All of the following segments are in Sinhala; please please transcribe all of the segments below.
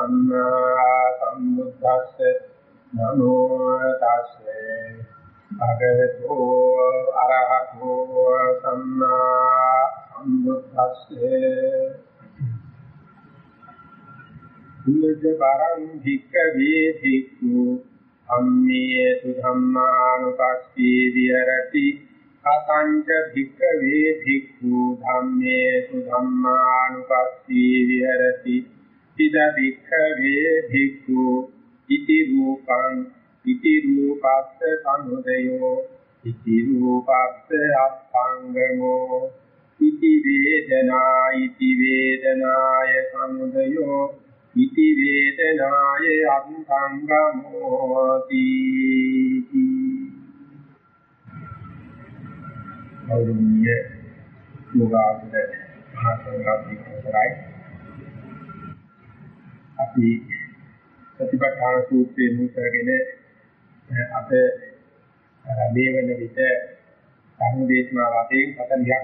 සම්මා සම්බුද්දස්ස නමෝ තස්සේ භගවතු අරහතෝ සම්මා සම්බුද්දස්සේ දුල්ජ බරං භික්ඛවේ භික්ඛු අම්මේ සුධම්මානුපස්සී විහෙරති කතංච භික්ඛවේ භික්ඛු ධම්මේ සුධම්මානුපස්සී විහෙරති ඉද භික්ඛවේ භික්ඛු ඉති රූපං ඉති රූපස්ස සමුදයෝ ඉති රූපස්ස අත්ංගමෝ ඉති වේදනා ඉති වේදනාය සමුදයෝ ඉති වේදනාය අත්ංගමෝති අවුරුන්නේ යෝගාවද මහා සංඝාධිකාරයි අපි ප්‍රතිපත්තාන සූත්‍රයේ මුල් කරගෙන අප මේ වෙන විට සම්දේශනා වශයෙන් 40ක්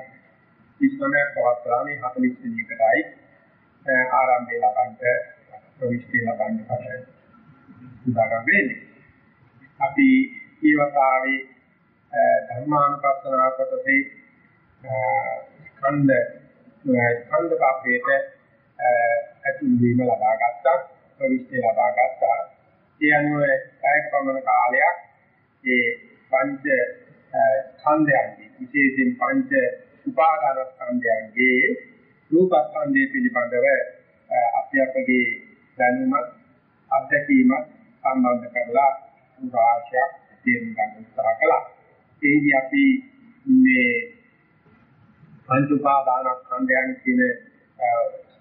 39ක් පවත්වලා මේ 40 වෙනි එකටයි ආරම්භය ලබන්නට ප්‍රවිෂ්ටි ලබන්න පටන් උදාගන්න වෙන්නේ. අපි ඊවතාවේ ධර්මානුපස්සනාව කොටසේ ස්කන්ධ ස්කන්ධ කාපේට ඇතුල් වීම ලබා ගත්තා ප්‍රවිෂ්ටි ලබා ගත්තා ඒ අනුව කායක පමණ කාලයක් ඒ පංච ස්කන්ධයන්ගේ විශේෂයෙන් පංච උපාදාන ස්කන්ධයන්ගේ රූප ස්කන්ධය පිළිබඳව අපි අපගේ දැනුම අත්දැකීම සම්බන්ධ කරලා උදාහරණයක් තේරුම් ගන්න උත්සාහ කළා. ඒදී අපි මේ පංච උපාදාන ස්කන්ධයන් කියන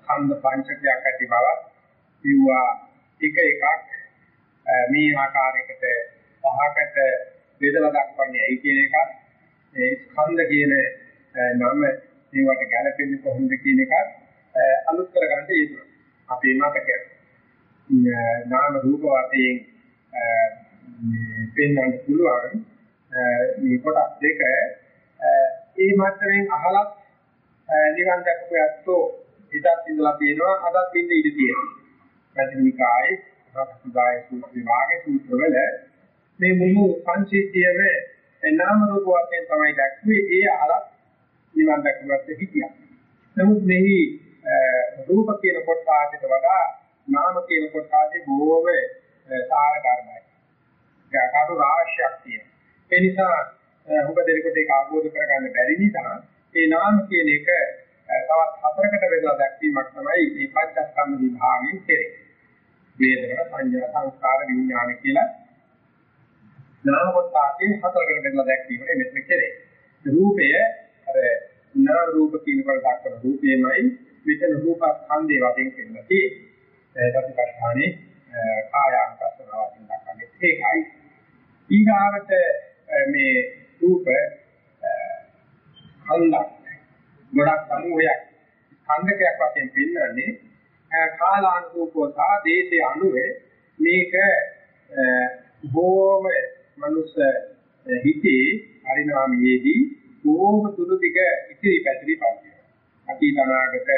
ස්කන්ධ පංචකයක් ඇති බව කිව්වා එක එකක් මේ ආකාරයකට පහකට බෙදලා දක්වන්නේ ඇයි කියන එකත් ඒ ස්කන්ධ කියන නම ඒවට ගැලපෙන්නේ කොහොමද කියන එකත් අලුත් කරගන්න යෙදුණා. අපේ මතකය. නාම රූප වශයෙන් පෙන්වන්න පුළුවන් මේ කොටස් දෙක ඒ මට්ටමින් අහලත් නිවන් දැක්කු යැත්තෝ ඉතත් ඉඳලා තියෙනවා අදත් ඉඳ ඉඳ තියෙනවා. මධ්‍යමිකායේ රසුදාය සූත්‍ර විභාගයේ සූත්‍රවල මේ මුළු සංසිද්ධියම නාම රූප වශයෙන් තමයි දැක්ුවේ ඒ අහලත් නිවන් දැක්කුවත් හිතියක්. නමුත් මෙහි රූප කියන කොටසට වඩා නාම කියන කොටසේ බොහෝම සාර කර්මයි. කාටු රාශියක් තියෙනවා. ඒ නිසා ඔබ දෙනකොට ඒක අවබෝධ කරගන්න බැරි නිසා ඒ නාම කියන එක තවත් හතරකට බෙදලා දැක්වීමක් තමයි මේ පංචස්කන්ධ විභාගයෙන් කෙරේ. වේදනා සංඥා සංස්කාර විඥාන කියලා නාම කොටසේ හතරකට බෙදලා දැක්වීමනේ මෙතන කෙරේ. රූපය අර නාම රූප කියන කොට දක්වන රූපේමයි මෙතන රූපස්කන්ධේ වශයෙන් කියන්නේ. ඒ ප්‍රතිපස්ථානේ කායානුපස්සනාව වශයෙන් දක්වන්නේ ඒකයි. ඊගාවට මේ රූප ඛණ්ඩක් ගොඩක් සමූහයක් ඛණ්ඩකයක් වශයෙන් පෙන්වන්නේ කාලානුරූපව සහ දේශයේ අනුව මේක බොහොම මනුස්ස හිතේ පරිණාමයේදී බොහොම දුරු දිග ඉතිරි පැතිරි පවතිනවා. අතීත අනාගත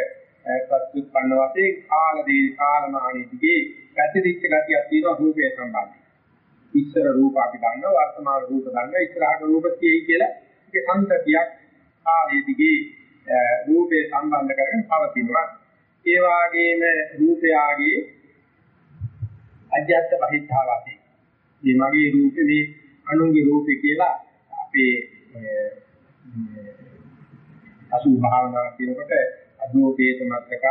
ප්‍රත්‍යুৎපන්න වශයෙන් කාලදී කාලමානීතිගේ පැතිරිච්ච ගතියක් තියෙනවා රූපය සම්බන්ධයෙන්. ඉස්සර රූප අපි දන්නවා වර්තමාන රූප දන්නවා ඉස්සරහට රූප තියෙයි කියලා ඒක සංතතියක් කාලයේ දිගේ රූපේ සම්බන්ධ කරගෙන පවතිනවා. ඒ වාගේම රූපයාගේ අජ්‍යත්ත බහිද්ධාවති. මේ මගේ රූපේ මේ අනුන්ගේ රූපේ කියලා අපේ අසු භාවනා කියනකොට අදෝකේ සමත්තක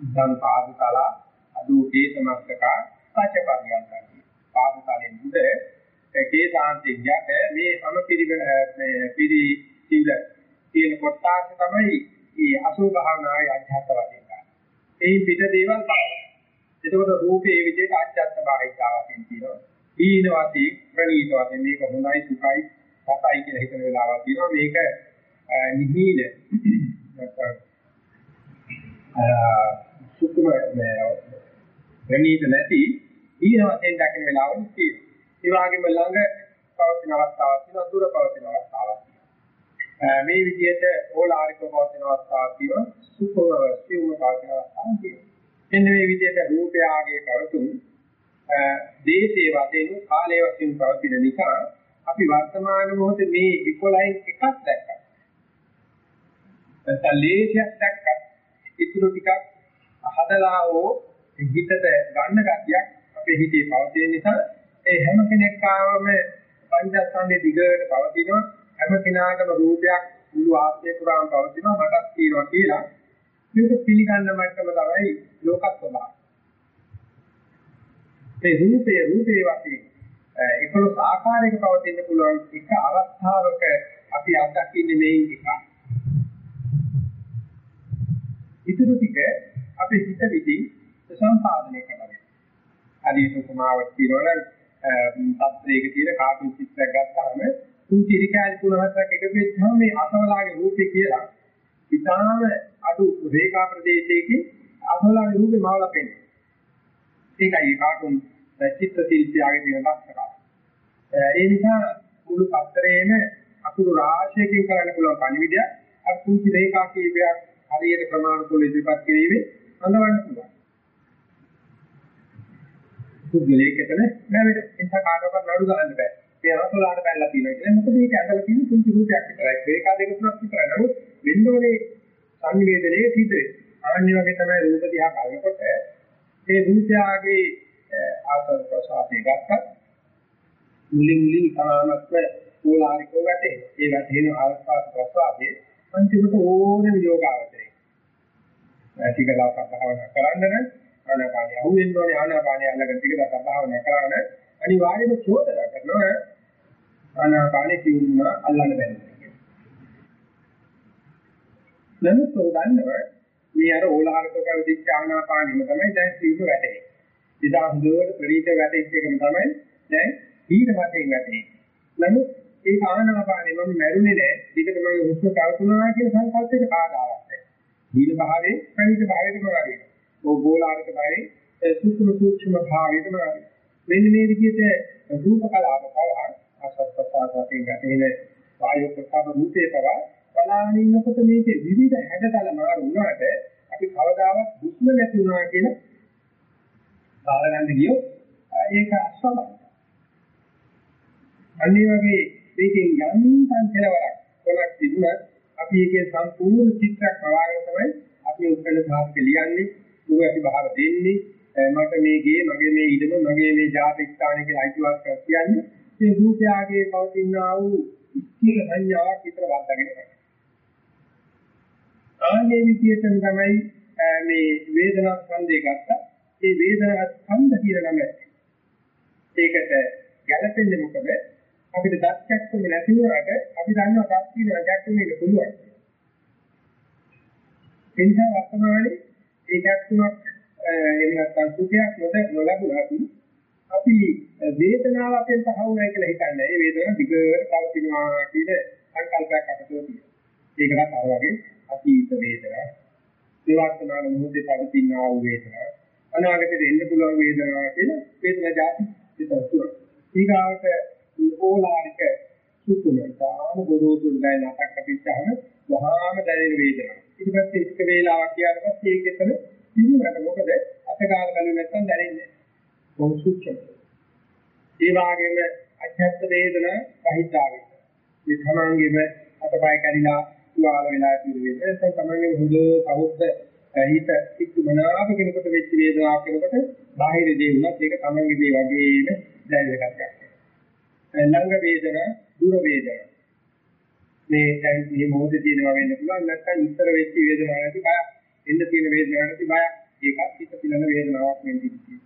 දන් පාදතල අදෝකේ සමත්තක පච්චපරියන්තයි. පාදතලෙන් උඩ ඒකේ සාන්තිය යට මේ සමපිරිවෙන මේ පිරි සිඳ කියන කොටස තමයි මේ අසුභ භාවනාවේ අධ්‍යාත්ම වශයෙන් ගන්න. ඒ පිට දේවල් තමයි. එතකොට රූපේ මේ විදිහට අධ්‍යාත්ම භාවිතාව වශයෙන් තියෙනවා. ඊන වශයෙන් ප්‍රණීත වශයෙන් මේක හොඳයි සුඛයි සතයි කියලා හිතන වෙලාවක් තියෙනවා. මේක නිහින නැත්නම් සුඛම ප්‍රණීත නැති ඊන වශයෙන් දකින වෙලාවක් තියෙනවා. ඒ වගේම ළඟ පවතින අවස්ථාවක් තියෙනවා දුර පවතින අවස්ථාවක් මේ විදිහට ඕලාරිකව පවතින අවස්ථාවක් තියෙනවා සුඛව සිව්ව පවතින අවස්ථාවක් තියෙනවා එන්න මේ විදිහට රූපයාගේ පැවතුම් දේශේ වශයෙන් කාලයේ වශයෙන් පවතින නිසා අපි වර්තමාන මොහොතේ මේ 11න් එකක් දැක්කා. නැත්නම් ලේසියක් දැක්කා. ඉතුරු ටිකක් හදලා හෝ හිතට ගන්න ගතියක් අපේ හිතේ පවතින නිසා ඒ හැම කෙනෙක් ආවම පංචස්කන්ධයේ දිගට පවතිනවා හැම කෙනාටම රූපයක් මුළු ආත්මය පුරාම පවතිනවා මටත් තියෙනවා කියලා මේක පිළිගන්න මට්ටම තමයි ලෝක ස්වභාවය. මේ රූපේ රූපේ වශයෙන් 11 ආකාරයක පවතින්න පුළුවන් එක අවස්ථාවක අපි අත්දකින්නේ මේ එක. ඊටු ටික අපේ හිත විදිහින් සම්පාදනය කරනවා. හරියට උපමාවක් කියනවනම් සත්‍යයක තියෙන කාටුන් චිත්‍රයක් ගත්තාම කුංචි ඉරිකාලි තුන හතරක් එකතු වෙච්චාම මේ අසවලාගේ රූපේ කියලා ඉතාලම අඩු රේඛා ප්‍රදේශයකින් අසවලාගේ රූපේ මාවලා පෙන්නනවා. ඒකයි කාටුන් චිත්‍ර ශිල්පියාගේ තියෙන ලක්ෂණ. ඒ නිසා මුළු පත්‍රයේම අකුරු රාශියකින් කරන්න පුළුවන් පණිවිඩය අර කුංචි රේඛා කීපයක් හරියට ප්‍රමාණිකව ඉදිරිපත් කිරීමේ අඳවන්න පුළුවන්. පුද්ගලයෙක් එතන නැවෙට එතන කාටවත් නඩු දාන්න බෑ. ඒ අරසලාට බැලලා තියෙනවා කියන්නේ මොකද මේක ඇඳලා තියෙන කුංචි රූපයක් විතරයි. රේඛා දෙක තුනක් විතරයි. නමුත් වෙන්නෝනේ සංවේදනයේ සිද්ධ වෙන්නේ. ආන්නේ වගේ තමයි රූප දිහා බලනකොට මේ රූපයාගේ ආසල් ප්‍රසාදේ ගත්තත් මුලින් මුලින් තාමත්ම ඕලාරිකව වැටේ. ඒ වැටෙන ආස්වාද ප්‍රසාදේ අන්තිමට ඕනෙම යෝගාවචරේ. ටික දවසක් භාවනා කරන්න නම් ආනාපානිය අහුවෙන්න ඕනේ ආනාපානිය අල්ලගෙන ටික දවසක් භාවනා කරාන අනිවාර්යයෙන්ම චෝදනා කරනවා ආනාපානිය කියුණා අල්ලන්න බැහැ. නමුත් උදාන්නව මේ අර ඕලාරික කවදිච්ච ආනාපානියම තමයි දැන් සිව්ව වැටේ. ඉතින් හොඳට ප්‍රීත වැටෙච්ච එකම තමයි දැන් ඊට වශයෙන් වැටේ. නමුත් ඒ ආනාපානිය මම මැරුණේ නැහැ. ඊකට මගේ හුස්ම කවතුනා කියන සංකල්පයක බාධාවක් නැහැ. දීන භාවයේ ප්‍රණීත භාවයටම වගේ. ඕගෝලාරික භාවයේ සුක්ෂම සූක්ෂම භාවයටම වගේ. මෙන්න මේ විදිහට රූප කලාව පවා ආසස්පස්සාවකින් ගැටෙන වායු ප්‍රකාශ රූපේ පවා බලාගෙන ඉන්නකොට මේකේ විවිධ හැඩතල මාරු වුණාට අපි කවදාවත් දුක්ම නැති වුණා කියන සාරගන්න ගියොත් ඒක අස්වභාවිකයි. අනිත් වගේ මේකෙන් යන්තම් කෙලවරක් කොනක් තිබුණත් අපි ඒකේ සම්පූර්ණ චිත්‍රයක් පවාගෙන තමයි අපි උත්තර සාහිත්‍ය ලියන්නේ උග අපි භාව දෙන්නේ මට මේ ගේ මගේ මේ ඉඩම මගේ මේ ජාතික ස්ථානය කියලා අයිතිවාසිකම් කියන්නේ මේ රූපයාගේ පවතිනා වූ ඉස්තිර සංඥාවක් විතර වද්දාගෙන ආන්නේ විදියටම තමයි මේ වේදනා ස්කන්ධය ගත්තා. මේ වේදනා ස්කන්ධ කියන නම ඒකට ගැළපෙන්නේ මොකද? අපිට දත්යක් තුනේ නැති වුණාට අපි දන්නවා දත් තියෙනවා දත් තුනේ පුළුවන්. එනිසා වර්තමානයේ ඒ දත් තුනක් එහෙම නැත්නම් සුඛයක් නොද නොලැබුණාට අපි වේදනාව අපෙන් තහවුරුයි කියලා හිතන්නේ. ඒ වේදනාව දිගට පවතිනවා කියන සංකල්පයක් අපිට තියෙනවා. ඒකත් අර වගේ අතීත වේදනා, විවර්තමාන මොහොතේ පවතිනා වූ වේදනා, අනාගතේ එන්න පුළුවන් වේදනා කියන වේදනා જાති විතරයි. ඊගාවට ඕලාරික සුතුලතාව ගොරෝසුල් ගායන අටක් අපිටම වහාම දැනෙන වේදනාව. ඊට පස්සේ එක වේලාවක් ගියාට පස්සේ ඒකෙතන ඉන්නකට මොකද අතකාල බලු නැත්තම් දැනෙන්නේ කොහොසුච්චේ. ඒ වගේම අධ්‍යාත්ම වේදනා පහිතාවේ. මේ තමන්ගේම අතපය කැඩිලා තුවාල වෙලා තියෙන වේදනා නැත්නම් තමන්ගේ හොඳ කවුද්ද හිත කිතු මනාප කෙනෙකුට වෙච්ච වේදනාවක් කෙනෙකුට බාහිර දේ වුණත් ඒක තමන්ගේ දේ වගේම දැනෙන එකක්. ළඟ වේදනා දුර වේදනා මේ දැන් මේ මොහොතේ තියෙනවා වෙන්න පුළුවන් නැත්නම් ඉස්සර වෙච්ච වේදනාවක් නැති බය එන්න තියෙන වේදනාවක් නැති බය ඒකත් හිත පිළන වේදනාවක් වෙන්නේ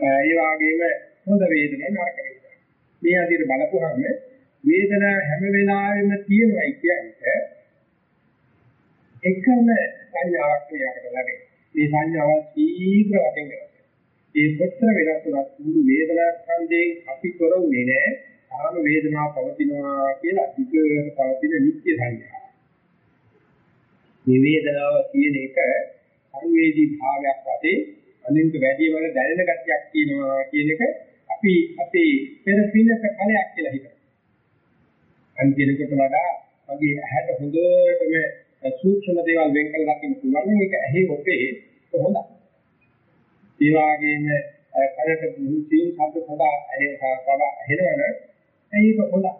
ඒ වගේම හොඳ වේදනාවක් නරක වේදනාවක් මේ අදිට බලපුවාම වේදනාව හැම වෙලාවෙම තියෙනවායි කියන්නේ එකම සංඥාවක් කියකට ලැබෙන මේ සංඥාව ශීඝ්‍ර වශයෙන් ඒ කොච්චර වෙනස් වුණත් මුළු වේදනා ස්කන්ධයෙන් අපි තොර වුණේ නැහැ. ආම වේදනාව පවතිනවා කියලා විකේත පවතින නිත්‍ය සංඥා. මේ වේදනාව කියන එක සංවේදී භාවයක් වශයෙන් අනින්ට වැඩි වල දැනෙන ගතියක් තියෙනවා කියන එක අපි අපේ පෙර පිනක ඵලයක් කියලා හිතනවා. අන්තිමකට වඩා වගේ ඇහැට හොඳටම සූක්ෂම දේවල් වෙන් කරලා දකින්න පුළුවන්. මේක ඇහි ඔපේ කොහොමද? ඒ වගේම කරට සියුම් ශබ්ද සදා ඒ කව හෙනවන ඒක හොඳයි.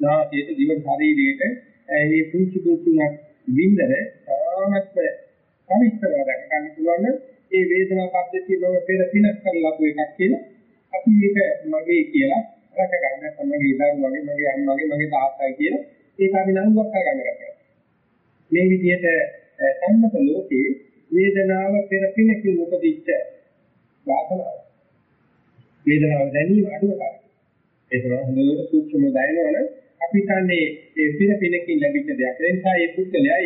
නාසයට දිව ශරීරයට ඒ පුංචි පුංචි වින්දන තාමත් පවිත්‍රව දැක ගන්න පුළුවන් ඒ වේදනා පද්ධතිය බව පෙර පිනක් කරලා ලබු එකක් කියලා අපි ඒක මගේ කියලා රැක ගන්න තමයි දරුවගේ මගේ අම්මගේ මගේ තාත්තයි කියලා ඒක අපි නංගුවක් කරගන්න ගන්නවා. මේ විදිහට සම්මත ලෝකේ වේදනාව පෙර පිනකින් උපදිච්ච වාසනාව. වේදනාව දැනීම අඩුව කරා. ඒක හොඳට සූක්ෂම දැනනවනේ අපි හිතන්නේ ඒ පින පිනකින් ලැබිච්ච දෙයක්. ඒ නිසා මේ පුද්ගලයා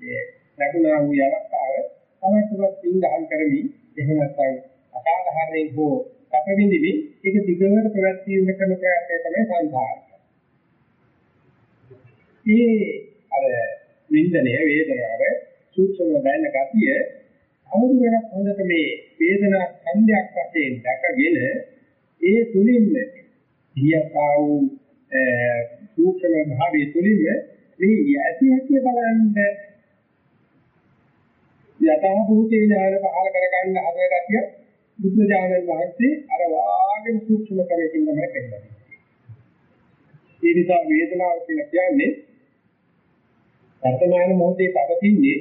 මේ ලැබුණා වූ අවස්ථාව තමයිවත් පින් දහම් කරමින් එහෙම නැත්නම් අසාධාරණයෙන් හෝ කපවිඳිවි ඒක දිගට ප්‍රවැත්වීම කරන ප්‍රයත්නය තමයි සංසාරය. මේ අර වින්දනය වේදනාව සූක්ෂම දැන ගතිය අවුරු වෙනත් හොඳට මේ වේදනා සංඥාක් වශයෙන් දැකගෙන ඒ තුලින්ම හියතා වූ සූක්ෂම භාවයේ තුලින්ම මේ ඇති ඇති බලන්න යථා භූතේ ඥාන පහල කරගන්න හදගතිය බුද්ධ ඥානන් වහන්සේ අර වාගේම සූක්ෂම ක්‍රමයකින් තමයි කරන්නේ. ඒ නිසා වේදනාව කියලා කියන්නේ වර්තමාන මොහොතේ පවතින්නේ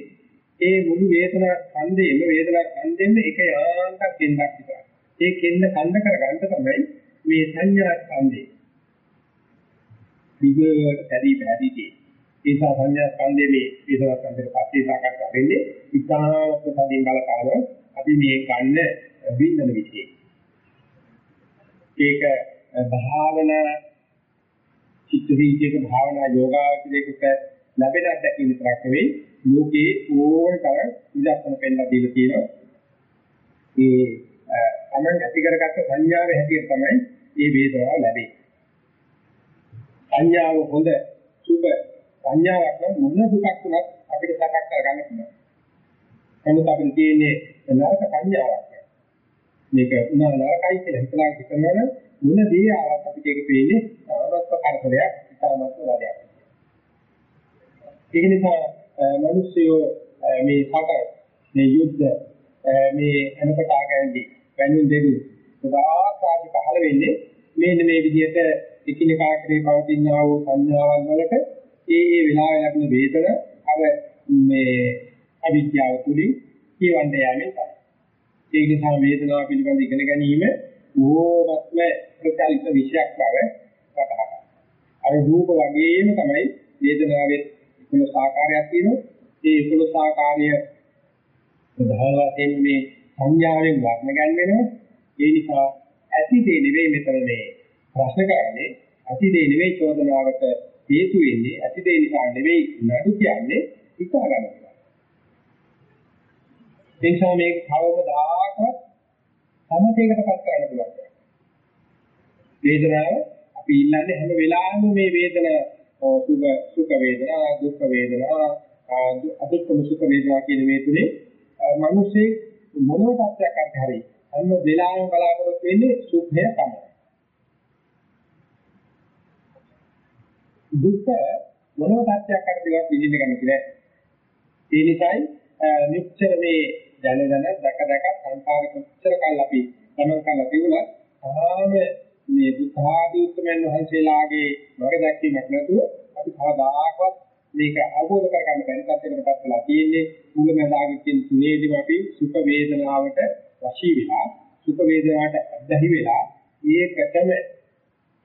ඒ මුළු වේදනා ඡන්දේම වේදනා ඡන්දෙන්න එක යාන්තක් දෙන්නක් විතරයි. ඒ කෙන්න කන්ද කරගන්න තමයි මේ සංඥා ඡන්දේ. විගයට පරි පැහැදිලි. ඒ නිසා සංඥා ඡන්දේ මේ වේදනා ඡන්දේ පස්සේ සාකච්ඡා වෙන්නේ ඉතාමත් සදින් බලපාන අපි මේ ගන්න බින්දන විශ්ේ. ඒක භාවනා චිත්ත වීතියක භාවනා යෝගාවචරයකට ලැබෙන අත්දැකීම් විතරක් නෙවෙයි ලෝකේ ඕන තරම් ඉලක්කන පෙන්නලා දීලා තියෙනවා. ඒ තමන් ඇති කරගත්ත සංඥාවේ හැටියට තමයි මේ වේදනාව ලැබෙන්නේ. සංඥාව හොඳ සුබ සංඥාවක් නම් මොන දුකක් වුණත් අපිට සකස් කරගන්න පුළුවන්. නමුත් අපිට තියෙන්නේ නරක සංඥාවක්. මේක උනා නරකයි කියලා හිතලා හිතනවනම් මොන දේ ආවත් අපිට ඒක පේන්නේ තාමත් කරදරයක්, තාමත් වදයක්. ඒක නිසා මිනිස්සුયો මේ සකට මේ යුද්ධ මේ එනකොට ආගන්නේ වැනුම් දෙවි සදාකාලි පහළ වෙන්නේ මේන මේ විදිහට එකිනෙකා කරේ පවතිනා වූ සංඥාවල් වලට ඒ ඒ වෙලාවෙ ලැබෙන වේදන අර මේ අවිද්‍යාව තුලින් කියවන්න යන්නේ තමයි. ඒ නිසා වේදනාව පිළිබඳ ඉගෙන ගැනීම ඕමත්ම ප්‍රචලිත විෂයක් බව වටහා ගන්න. අර රූප වගේම තමයි වේදනාවේ 11 ආකාරයක් තියෙනවා. ඒ 11 ආකාරය ප්‍රධාන වශයෙන් මේ සංඥාවෙන් වර්ණ ගන්න වෙනවා. ඒ නිසා ඇති දේ නෙවෙයි මෙතන මේ ප්‍රශ්න කරන්නේ ඇති දේ නෙවෙයි චෝදනාවට හේතු වෙන්නේ ඇති දේ නිසා නෙවෙයි නඩු කියන්නේ හිතා ගන්නවා. ඒ නිසා මේක කවමදාකවත් සමතේකටපත් කරන්න පුළුවන්. වේදනාව අපි ඉල්ලන්නේ හැම වෙලාවෙම මේ වේදනාව සුඛ සුඛ වේදනා දුක්ඛ වේදනා අදුක්ඛම සුඛ වේදනා කියන මේ තුනේ මිනිස්සේ මොනෝ තත්ත්වයක් අරගෙන හරි හැම වෙලාවෙම බලාපොරොත්තු වෙන්නේ සුඛය තමයි. දුක්ඛ මොනෝ තත්ත්වයක් අරගෙන විඳින්න කැමති නැහැ. ඒ නිසායි මෙච්චර මේ දැන දැන දැක දැක සංසාර කොච්චර කල් අපි ගමන් කරලා තිබුණා තාම මේ බුද්ධාදී උත්තරමයන් වහන්සේලාගේ වග දැක්වීමක් නැතුව අපි කවදාකවත් මේක අවබෝධ කරගන්න බැරි තත්යකටපත් වෙලා තියෙන්නේ මුලමඳාගේ කියන තුනේදීම අපි සුඛ වේදනාවට වශී වෙලා සුඛ වේදනාවට අධ්‍යහි වෙලා ඒකටම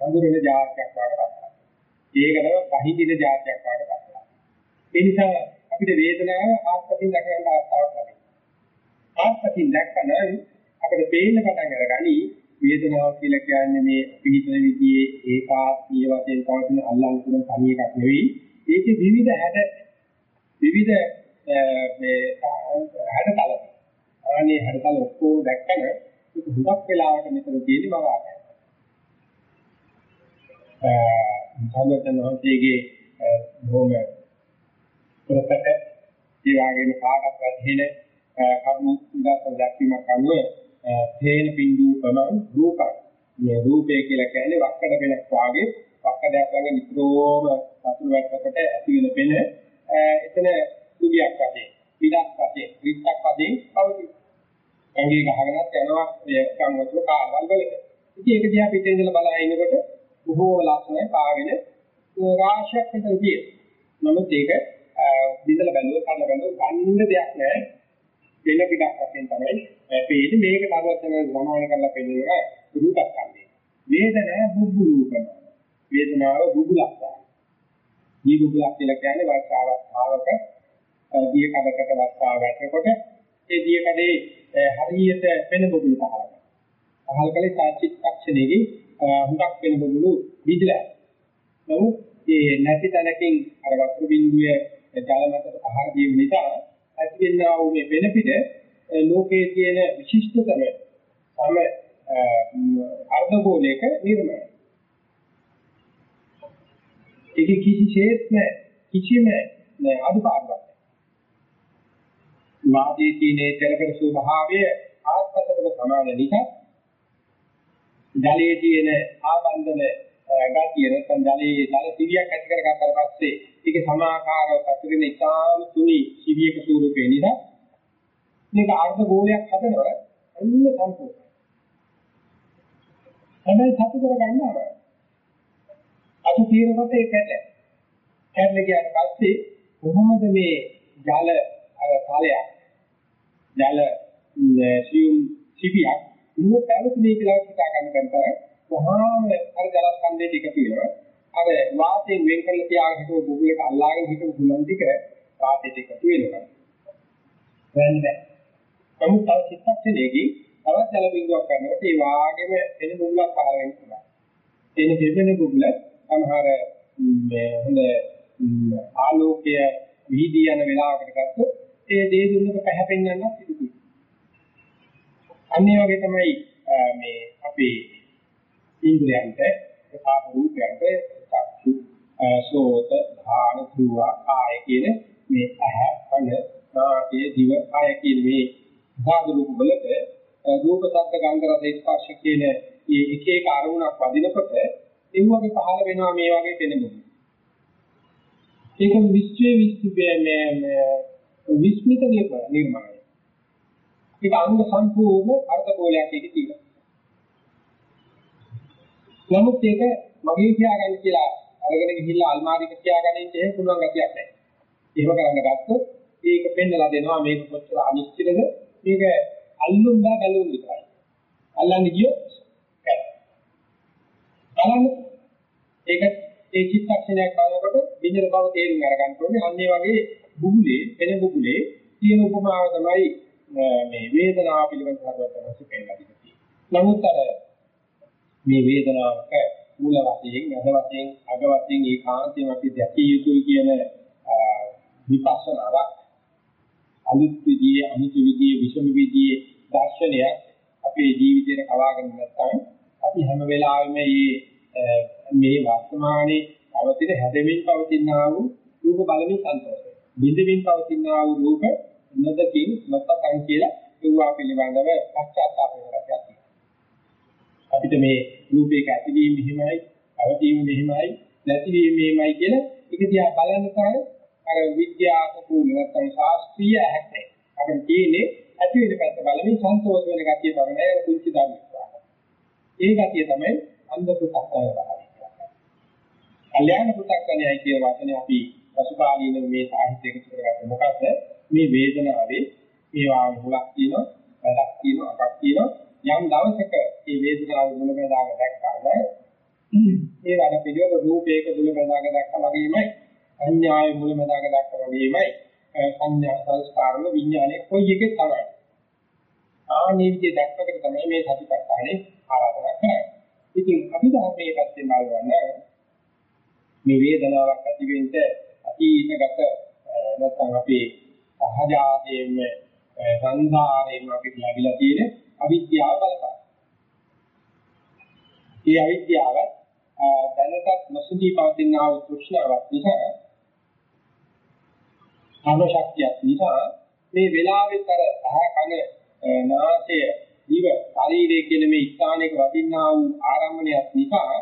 අඳුරන જાතියක් වඩපත්. ඒකටම පහිදින જાතියක් වඩපත්. ඒ නිසා අපිට වේදනාව ආත්මකින් දැක ගන්න අවස්ථාවක් ලැබෙනවා. ආත්මකින් දැක්කම අපිට පේන්න පටන් අරගනි වේදනාව කියලා කියන්නේ මේ පිහිටන විදිහේ ඒකාත්මීය වශයෙන් පවතින අල්ලන් කරන තනි එකක් නෙවෙයි. ඒකේ විවිධ හැඩ විවිධ මේ හැඩතල. අනේ හැඩතල ඔක්කොම දැක්කම ඒක හුඟක් වෙලාවට මෙතන තියෙන්නේ මම ආකාරය. අ සම්මතනෝතේගේ බොහොම ප්‍රකට ඒ වගේම කාටත් වැටහෙන කරුණු ඉඳලා දැක්වීමක් අනුව තේන බින්දු ප්‍රමාණ රූපක්. මේ රූපය කියලා කියන්නේ වක්කඩ වෙනක් වාගේ වක්කඩයක් වගේ නිතරම වතුර වැටකට ඇති වෙන පෙන එතන සුභයක් වශයෙන්, විඩක් වශයෙන්, විත්තක් වශයෙන් පවතී. ඇඟේ ගහගෙනත් යනවා මේ සංවතුර කාර්වල් වලට. ඉතින් ඒක දිහා පිටින් ඉඳලා බලලා ඉනකොට බොහෝ ලක්ෂණ පාගෙන රාශියක් විතර තියෙනවා. නමුත් ඒක බිඳලා බැලුවොත් කන්න බැලුවොත් ගන්න දෙයක් නැහැ. වෙන පිටක් වශයෙන් තමයි පේන්නේ මේක තරවතන සමාන කරලා පෙන්නනවා රූපක් කන්නේ. වේදනාව බුබුලු කරනවා. වේදනාව බුබුලක් ගන්නවා. මේ බුබුලක් කියලා කියන්නේ වර්ෂාවක් ආවක දිය කඩකට වර්ෂාව වැටෙනකොට ඒ දිය කඩේ හරියට වෙන බුබුලු පහළ කරනවා. පහළ කලේ සාචිත්තක්ෂණයේදී හුඟක් වෙන බුබුලු විදිලා. නමුත් මේ නැති තැනකින් අර වතුර බිඳුවේ ජල මතට පහර දීම නිසා ඇතිවෙනා වූ මේ වෙන පිට ලෝකයේ තියෙන විශිෂ්ටතම සම අර්ධගෝලයක නිර්මාණය. ඒක කිසිසේත්ම කිසිම අදුපාඩුවක් නැහැ. වාදී තියෙන තැනකට ස්වභාවය ආත්මතකම සමාන නිසා ජලයේ තියෙන ආබන්ධන ගතිය නැත්නම් ජලයේ ජල සිවියක් ඇති කරගත්තාට පස්සේ ඒක සමාකාරව පතුරෙන ඉතාම තුනි සිවියක ස්වරූපේ නිසා මේක අර්ධ ගෝලයක් හදනවා අන්න සම්පූර්ණ. හැබැයි සතු කරගන්න අර අත తీරකොට ඒක ඇට. හැරෙන්න ගියාට පස්සේ කොහොමද මේ ජල අර තලයක් ජල සියුම් සිවියක් ඉන්න පැවතුනේ කියලා හිතා ගන්න බැහැ. කොහොම අර ජලස්කන්ධයේ ටික තියෙනවා. අර වාතයෙන් වෙන් කරලා තියාගෙන හිටපු බුබුලට අල්ලාගෙන හිටපු බුලන් ටික වාතයට එකතු වෙනවා. වෙන්නේ. නමුත් තව චිත්තක්ෂණයකින් තවත් ජල බිඳුවක් කරනකොට ඒ වාගෙම එන බුබුලක් පහළ වෙනවා. එන දෙවෙන බුබුල සමහර මේ හොඳ ආලෝකය විහිදී යන වෙලාවකට ගත්තොත් ඒ දේ දුන්නක පැහැපෙන්නන්නත් සිදු වෙනවා. අනිත් වගේ තමයි මේ අපේ ඉන්ද්‍රයන්ට ප්‍රසාද රූපයන්ට චක්සු සෝත ධාන ධුව ආය කියන මේ ඇහ කන නාසය දිව ආය කියන මේ ධාතු රූප වලට රූප ශබ්ද ගන්ධ රස ස්පර්ශ කියන මේ එක එක අරමුණක් වදිනකොට ඒ වගේ පහළ වෙනවා මේ වගේ පෙනෙනවා ඒක විශ්වයේ විශ්වයේ විස්මිත නිර්මාණය ඒක අංග සම්පූර්ණ අර්ථ ගෝලයක් එකේ තියෙනවා නමුත් ඒක මගේ කියාගන්න කියලා අරගෙන ගිහිල්ලා අල්මාරියක තියාගන්න ඉන්න එහෙම පුළුවන් ගතියක් නැහැ. එහෙම කරන්න ගත්තොත් ඒක පෙන්නලා දෙනවා මේක කොච්චර අනිශ්චිතද මේක අල්ලුම් බා බැලුම් විතරයි. අල්ලන්නේ ගියොත් බලන්න ඒක ඒ චිත්තක්ෂණයක් බලනකොට විඳින බව තේරුම් අරගන්න ඕනේ. අන්න ඒ වගේ බුබුලේ වෙන බුබුලේ තියෙන උපමාව තමයි මේ වේදනාව පිළිබඳව හදවත පෙන්නලා දෙන්නේ. නමුත් අර මේ වේදනාවක මූල වශයෙන් අද වශයෙන් අග වශයෙන් ඒකාන්තයෙන් අපි දැකිය යුතුයි කියන විපස්සනාවක් අනිත් විදියේ අනිත් විදියේ විෂම විදියේ දර්ශනය අපේ ජීවිතේට කවාගෙන නැත්නම් අපි හැම වෙලාවෙම මේ මේ වර්තමානයේ අවතිර හැදෙමින් පවතිනා වූ රූප බලමින් සන්තෝෂයි. බිඳමින් පවතිනා වූ රූප නොදකින් නොතකන් කියලා ඒවා පිළිබඳව පශ්චාත්තාප වෙනවා. අපිට මේ රූපයක ඇතිවීම මෙහිමයි, අවදීම මෙහිමයි, නැතිවීම මෙහිමයි කියලා ඒක දිහා බලන්න තරම් අර විද්‍යාත්මක නැත්නම් ශාස්ත්‍රීය ඇහැක් නැහැ. අපිට තියෙන්නේ ඇති වෙන පැත්ත බලමින් සන්තෝෂ වෙන ගතිය පමණයි අර කුංචි ධර්ම. ඒ ගතිය තමයි අන්ධ පුතක්කය වහයි. කල්යාණ පුතක්කණයයි කියන වචනේ අපි පසුකාලීන මේ සාහිත්‍යයක කරගත්ත මොකද මේ වේදනාවේ මේවා මුලක් තියෙනවා, වැඩක් තියෙනවා, අකක් තියෙනවා. යම් දවසක මේ වේදනාව මුලමඳාක දැක්කම ඒ වැඩ පිළිවෙල රූපයක මුලමඳාක දැක්කා වගේමයි සංඥාවේ මුලමඳාක දැක්කා වගේමයි සංඥා සංස්කාර වල විඥානයේ කොයි එකේ තමයි ආනේ විදිහ දැක්කකට තමයි මේ සතිපට්ඨානේ ආරාධනා කරන්නේ. ඉතින් අපි ධර්මයේ පැත්තෙන් බලවන්න මේ වේදනාවක් ඇති වෙන්න අතීතගත නැත්නම් අපේ සහජාතයෙන්ම සංසාරයෙන් අපිට ලැබිලා තියෙන අවිද්‍යාව බලපාන. මේ අවිද්‍යාව දැනටත් නොසිතී පවතින ආ තෘෂ්ණාවක් නිසා අනුශක්තියක් නිසා මේ වෙලාවෙත් අර අහ කන නාසය දිව ශරීරයේ කියන මේ ස්ථානයක වදින්නා වූ ආරම්භණයක් නිසා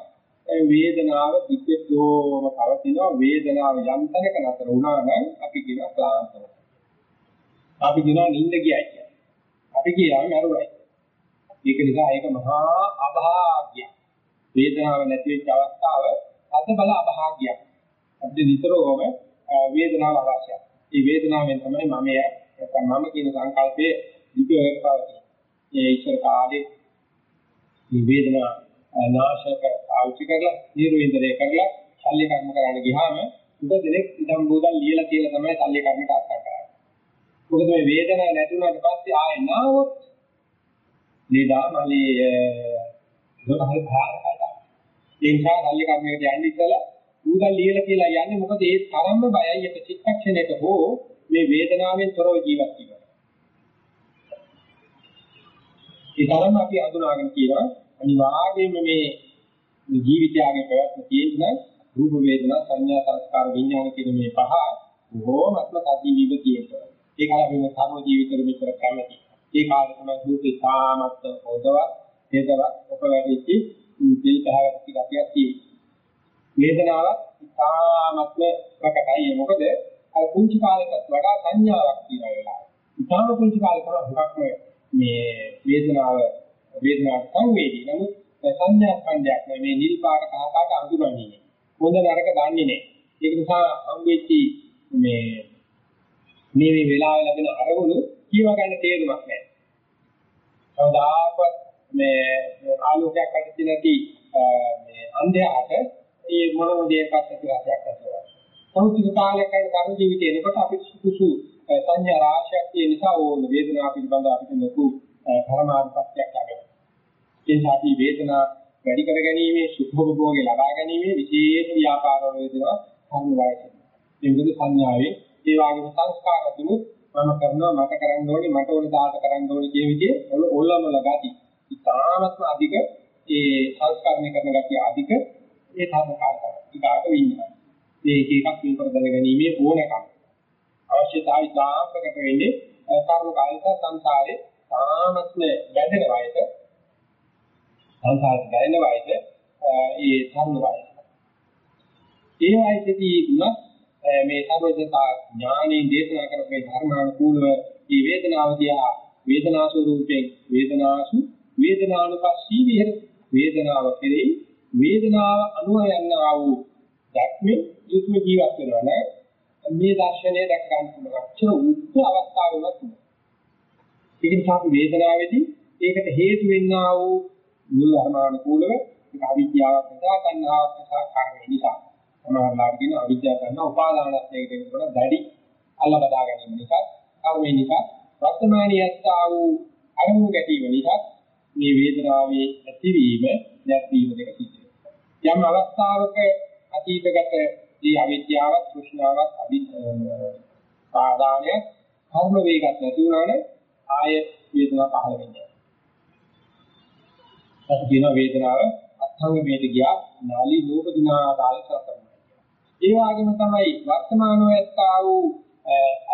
වේදනාව පිටේතෝම පවතිනවා වේදනාව යම් තැනක නතර වුණා නම් අපි කියන ක්ලාන්තව අපි කියනවා නිින්ද ගියයි අපි කියනවා නරුණයි. ඒක නිසා ඒක මහා අභාග්‍යයක්. වේදනාව නැති වෙච්ච අවස්ථාව අද බල අභාග්‍යයක්. අපිට නිතරම වේදනාව අවශ්‍යයි. මේ වේදනාවෙන් තමයි මම නැත්නම් මම කියන සංකල්පයේ විදියට පවතින. මේ ඉස්සර කාලේ මේ වේදනාව නාශක ආවිච කරලා නිර්වේදනය කරලා ශල්‍ය කර්ම කරන්න ගියාම උද දෙනෙක් ඉදම් බෝදල් ලියලා කියලා තමයි ශල්‍ය කර්මයට අත්කම් කරන්නේ. මොකද මේ වේදනාව නැති වුණාට පස්සේ ආයෙ නාවොත් නේදා මලී ඒකට හරි භයානකයි. ඒ නිසා ශල්‍ය කර්මයට යන්නේ ඉතලා බෝදල් ලියලා කියලා යන්නේ මොකද ඒ තරම්ම බයයි එක චිත්තක්ෂණයක හෝ මේ වේදනාවෙන් තොරව ජීවත් වෙනවා. ඒ තරම අපි අඳුනාගෙන කියනවා අනිවාර්යයෙන්ම මේ ජීවිතයගේ පැවැත්ම තියෙන රූප වේදනා සංඥා සංස්කාර විඥාන කියන මේ පහ බොහෝමත්ම සජීවීව තියෙනවා. ඒක අපි මේ කර්ම ජීවිතෙ මෙතර කැමති. ඒ කාලේ තමයි රූපේ සාමත්ත හොදව හේතවත් උපවැදිච්චි තෙල් පහකට ගතියක් තියෙනවා. වේදනාවක් සාමත්ම ප්‍රකටයි. මොකද අර කුංචි කාලයකට වඩා සංඥාවක් තියෙන වෙලාව. ඉතාම කුංචි කාලේ තමයි හුඟක් මේ වේදනාව වේදනාවක් සංවේදී. නමුත් සංඥා ස්කන්ධයක් නෙමේ නිල් පාට කහ පාට අඳුරන්නේ. හොඳ නරක දන්නේ නැහැ. ඒක නිසා හම්බෙච්චි මේ මේ මේ වෙලාවේ ලැබෙන අරමුණු කියව ගන්න තේරුමක් නැහැ. සවදාපත් මේ ආලෝකයක් ඇති නැති මේ අන්ධයාට මේ මොනම දෙයක්වත් ඇති රසයක් ඇතිවෙනවා. සෞඛ්‍ය කාලයක් යන කර්ම ජීවිතේ එනකොට අපි සුසු සංඥා රාශියක් තියෙන නිසා ඕන වේදනාව පිළිබඳව අපිට ලොකු පරමාර්ථයක් ලැබෙනවා. ඒ නිසා අපි වේදනා වැඩි කර ගැනීමේ සුඛභෝගය ලබා ගැනීමේ විශේෂ ව්‍යාපාර වේදනා කර්ම වයස. මේ විදිහ සංඥාවේ ඒ වගේම සංස්කාර තුනුත් මම කරනවා මට කරන්න ඕනේ මට ඕනේ දාට කරන්න ඕනේ කියන විදිහේ ඔල ඔල්ලමල ගති. ඉතාමත්ම අධික ඒ සංස්කරණය කරන ගතිය අධික ඒ ධර්මකාරක. ඊගාට විඤ්ඤාණය. මේ එක එකක් විතර දැනගැනීමේ ඕනකම. අවශ්‍යතාවය ඉතාම ප්‍රකට වෙන්නේ කර්ම කායික සංසාරේ තාමත්ම බැඳෙන වයස සංසාරේ බැඳෙන වයස ඒ තරුණ වයස. ඒ වයසේදී උනත් මේ සර්වඥතා ඥානයෙන් දේශනා කරපු මේ ධර්මානුකූලව මේ වේදනාව දිහා වේදනා ස්වરૂපයෙන් වේදනාසු වේදනානුපස්සී විහෙර වේදනාව කෙරෙහි වේදනාව අනුව යන්නා වූ දැක්මේ යුතුය ජීවත් වෙනවා නේද? මේ දර්ශනය දැක ගන්න පුළුවන් අච්චර උත්ත අවස්ථාවක තුන ඒක නිසා අපි වේදනාවේදී ඒකට හේතු වෙන්නා වූ මුල් ධර්මානුකූලව ඒක අවිද්‍යාවක් නිසා තණ්හාවක් නිසා කර්ම නිසා. සමහරවල් කියන අවිද්‍යාව ගන්න උපාදානස්තයකට එනකොට දැඩි අල්ල බදා ගැනීම නිසා කර්මේ නිසා වර්තමානයේ ඇත්තා වූ අරමුණු ගැටීම නිසා මේ වේදනාවේ ඇතිවීම නැතිවීම දෙක සිද්ධ වෙනවා. යම් අවස්ථාවක අතීතගත මේ අවිද්‍යාවත් තෘෂ්ණාවත් අවිපාදානය කර්ම වේගත් නැති වුණානේ ආය වේදනාව පහළ වෙන්නේ. අපි කියන වේදනාව අත්ංග වේද ගියා නාලි ලෝක දිනා කාලේ කරනවා. ඒ වගේම තමයි වර්තමානව ඇත්තා වූ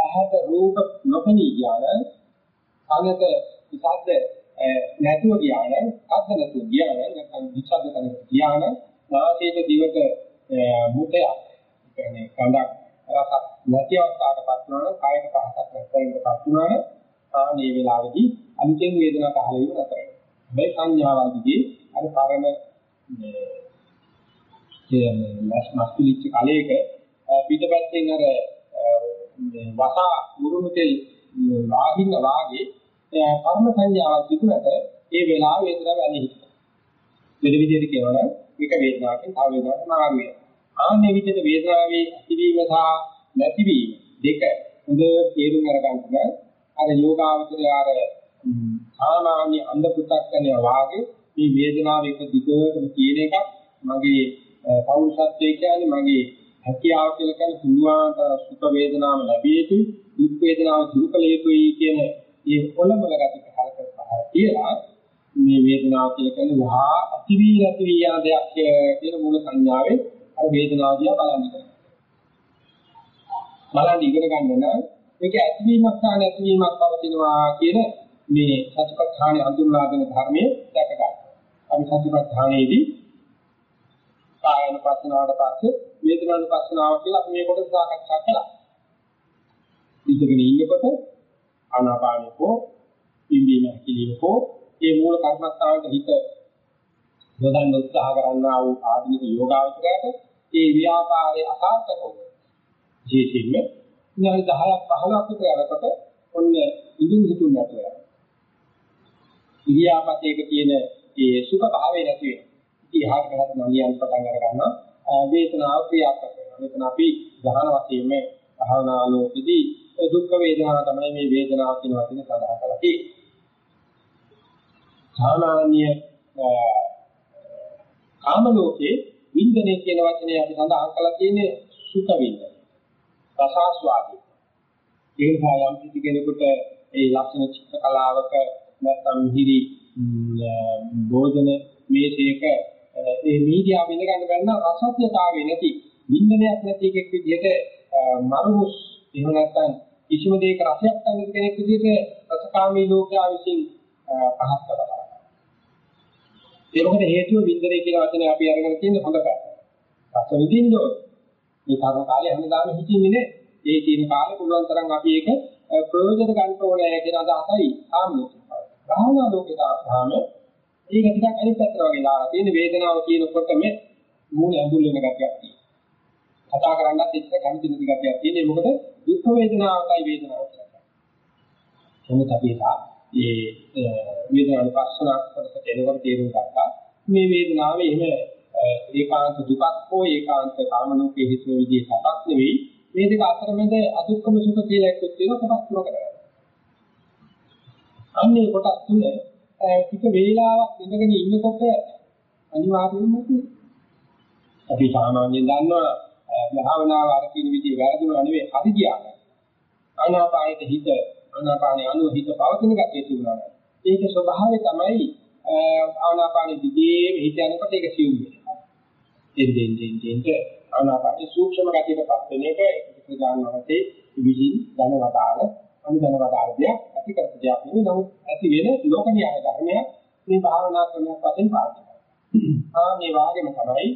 අහත රූප නොපෙනී ඥාන කනක ඉසද්ද නැතුව ඥාන අද්ද නැතුව ඥාන නැත්නම් විචද්ද කරන ඥාන නාසයේ දිවට මුතය කියන්නේ කඳක් රසක් නැති අවස්ථාවකටපත් වෙනවා කායක පහසක් නැත්නම්පත් වෙනවා ආනේ වෙලාවේදී අනිත්‍ය වේදනා පහළ වෙන අතර මේ සංඥාවල්දී අර පරණ මේ කියන්නේ මස් මස්කිලිච්ච කලයක පිටපැත්තෙන් අර වසා මුරුණු තෙල් වාහින්න වාගේ කර්ම සංඥාවක් තිබුණට ඒ වෙලාව වේදනාව ඇති හිටියා. මෙන්න විදිහට කියනවනම් එක වේදනාවකින් තව වේදනාවකට මාරු වෙනවා. ආන්නේ විදිහට වේදනාවේ ඇතිවීම සහ නැතිවීම දෙක හොඳ තේරුම් අරගන්න අර යෝගාවචරය අර සාමාන්‍ය අන්ධ පු탁 කරනවා වාගේ මේ වේදනාව එක දිගටම කියන එකක් මගේ පෞරුෂත්වයේ කියන්නේ මගේ හැකියාව කියලා කියන්නේ පුළුවන් සුඛ වේදනාව ලැබිය යුතු දුක් වේදනාව දුරු කළ යුතුයි කියන මේ කොළමල ගතිය හලකපහා කියලා මේ වේදනාව කියලා කියන්නේ වහා අතිවි නැති යන දෙයක් කියන මූල සංඥාවේ අර වේදනාව දිහා බලන්න කරනවා. බලන්න ඉගෙන ගන්න නම් මේක ඇතිවීමක් සහ නැතිවීමක් පවතිනවා කියන මේ සතිපට්ඨාන හඳුන්වා දෙන ධර්මයේ දැක ගන්න. අපි සතිපට්ඨානයේදී කායන පස්සනාවට පස්සේ වේදනාන පස්සනාව කියලා අපි මේ කොටස සාකච්ඡා කළා. ඉඳගෙන ඉන්නකොට ආනාපානකෝ ඉඳීම කිරීම හෝ ඒ මූල කර්මස්ථානයේ හිත යොදන්න උත්සාහ කරන්නා වූ ආධුනික යෝගාවචරයට ඒ ව්‍යාපාරයේ අසාර්ථක වූ විශේෂයෙන්ම විනාඩි 10ක් 15ක් විතර යනකොට ඔන්න ඉදුම් හිතුන් නැතුව යනවා. ඉරියාපතේක තියෙන ඒ සුඛ භාවය නැති වෙනවා. ඉතින් එහාට ගහත් නලියන් පටන් අර ගන්නවා. වේදනාව ක්‍රියාත්මක වෙනවා. මෙතන අපි ගහන වශයෙන්ම භාවනාවලදී දුක් වේදනාව තමයි මේ වේදනාව කියන වචනේ සඳහන් කරලා තියෙන්නේ. සාමාන්‍ය කාම ලෝකේ වින්දනය කියන වචනේ අපි සඳහන් කරලා තියෙන්නේ සුඛ වින්දනය. රසාස්වාදී. ඒ නිසා යම් කිසි කෙනෙකුට ඒ ලක්ෂණ චිත්ත කලාවක නැත්නම් මිහිරි භෝජන මේසයක ඒ මීඩියා විඳ ගන්න බැන්න රසත්‍යතාවය නැති වින්දනයක් නැති එකෙක් විදිහට මරුස් එහෙම නැත්නම් කිසිම දෙයක රසයක් ගන්න කෙනෙක් විදිහට රසකාමී ලෝකයා විසින් පහත් කරනවා. ඒ මොකද හේතුව වින්දනය කියන වචනේ අපි අරගෙන තියෙන හොඳ පැත්ත. රස විඳින්න ඕනේ. මේ කර්ම කාලේ හැමදාම හිතින්නේ නේ. ඒ තියෙන කාලේ පුළුවන් තරම් අපි ඒක ප්‍රයෝජන ගන්න ඕනේ කියන අදහසයි ආම්ලෝක. භාවනා ලෝකේ තාම ඒක ටිකක් අනිත් පැත්තට වගේ දාලා තියෙන වේදනාව කියනකොටම මූල ඇඹුල් වෙන ගතියක් තියෙනවා. කතා කරන්නත් එච්චර කැමති නැති ගතියක් තියෙනවා. මොකද දුක් වේදනාවයි වේදනාව කියන්නේ. එමුත් අපි ඒ වේදනාව පස්සන කොටසට එනකොට තේරුම් ගත්තා. මේ වේදනාවේ එහෙම ඒකාන්ත දුකක් හෝ ඒකාන්ත කාමනෝකේ හිතන විදිහේ සපක් නෙවෙයි මේ දෙක අතරමැද අදුක්කම සුඛ කියලා එකක් තියෙන කොටස් තුනකට වැඩි. අන්නේ කොටස් තුන ටික වේලාවක් ඉඳගෙන ඉන්නකොට අනිවාර්යයෙන්ම අපි සාමාන්‍යයෙන් දන්නවා භාවනාව අර කියන විදිහේ වැරදුනා නෙවෙයි හරි ගියා. ආනාපානෙට හිත ආනාපානේ අනුව හිත පවතින ගැටේ තිබුණා. ඒක ස්වභාවය තමයි ආනාපානෙ දිගේ හිත යනකොට ඒක සිවුම් වෙනවා. දෙන් දෙන් දෙන් දෙන් ආනාපානී සූක්ෂම ගතියටපත් වෙන එක ප්‍රධාන වශයෙන් විහිං ධනවතාල අනුධනවතාල දෙයක් ඇති කරපු දෙයක් නෙවෙයි නමුත් ඇති වෙන ලෝක න්‍යාය ධර්මයක් මේ භාවනා ක්‍රමයක් වශයෙන් පාවිච්චි කරනවා. ආ මේ වාගේම තමයි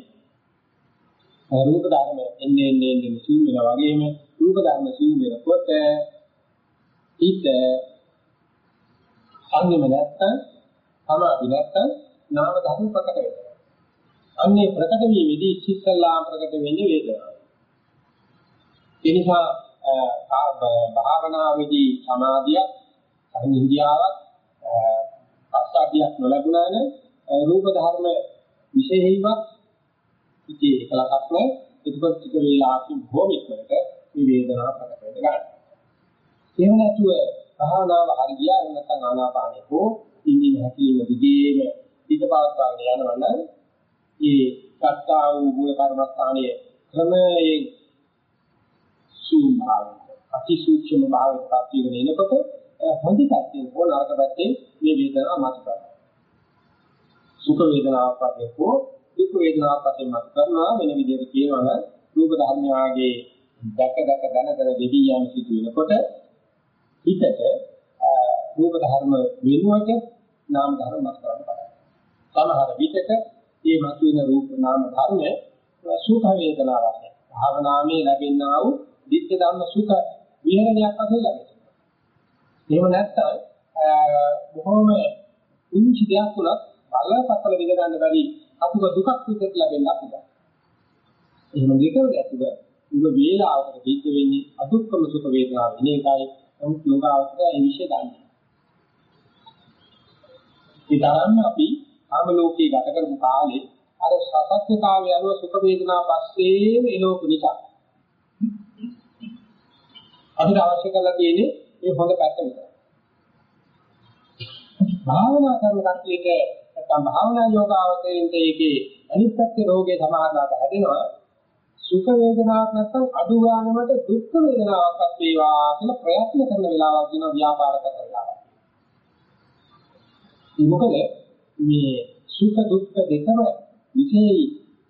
රූප ධර්ම එන්නේ එන්නේ එන්නේ සිව් වෙනා වගේම රූප ධර්ම සිව් වෙනකොට ඊට සංයම නැත්තම් සමාධි නැත්තම් නාම ධර්ම ප්‍රකට වෙනවා. අන්නේ ප්‍රකට වීමේදී ඉස්සල්ලාම ප්‍රකට වෙන්නේ වේදනාව. ඒ නිසා භාවනාවේදී සමාධියක් සංහිඳියාවක් අස්සාදියක් නොලැබුණා නම් රූප ධර්ම විශේෂයෙන්වත් ඉතී එකලක් නැහැ. එතකොට ටික වේලාවකින් භෝමිකවට මේ වේදනාව ප්‍රකට වෙන්න ගන්නවා. එහෙම නැතුව භාවනාව හරියට එහෙම නැත්නම් ආනාපානෙ හෝ ඉන්දිය හැකීම දිගේම පිටපාස්වාගෙන යනවා නම් ඒ සත්තා වූ මූල කර්මස්ථානයේ ක්‍රමයෙන් සූභාවය අති සූක්ෂම භාවයට පත් වීගෙන එනකොට හොඳ පැත්තෙන් හෝ නරක පැත්තෙන් මේ වේදනාව මත කරනවා. සුඛ වේදනාවක් වශයෙන් හෝ දුක් වේදනාවක් වශයෙන් මත කරනවා වෙන විදිහට කියනවා නම් රූප ධර්මයාගේ දැක දැක දන දන දෙවි යන සිදු වෙනකොට හිතට රූප ධර්ම වෙනුවට නාම ධර්ම මත කරනවා. සමහර විටක මේ මතුවෙන රූප නාම ධර්ම සුඛ වේදනා වශයෙන් භාවනාවේ ලැබෙනා වූ දිට්ඨ ධම්ම සුඛ විහරණයක් වශයෙන් ලැබෙනවා. එහෙම නැත්නම් බොහොම උන්චි දෙයක් උනත් බලපතල විඳ ගන්න බැරි අතුක දුකක් විදිහට ලැබෙන්න පුළුවන්. එහෙම දෙකම ඇතුව උඹ වේලාවකට පිට වෙන්නේ අදුක්කම සුඛ වේදනාව වෙන එකයි නමුත් යෝගාවචරය ඒ විශ්ය දන්නේ. ඒ තරම්ම අපි කාම ලෝකේ ගත කරපු කාලේ අර සත්‍යතාවය අනුව සුඛ වේදනා පස්සේ මේ ලෝක නිසා අපිට අවශ්‍ය කරලා තියෙන්නේ මේ හොඳ පැත්ත විතරයි. භාවනා කරන කට්ටියට නැත්නම් භාවනා යෝගාවතෙන්ට ඒකේ අනිත් පැත්තේ රෝගේ සමාහලට හැදෙනවා සුඛ වේදනාවක් නැත්නම් අඩු ගන්නකට දුක් වේදනාවක්වත් වේවා කියලා ප්‍රයත්න කරන වෙලාවක් දිනවා ව්‍යාපාර කරන වෙලාවක්. මොකද මේ සුඛ දුක්ඛ දෙකම විශේෂයි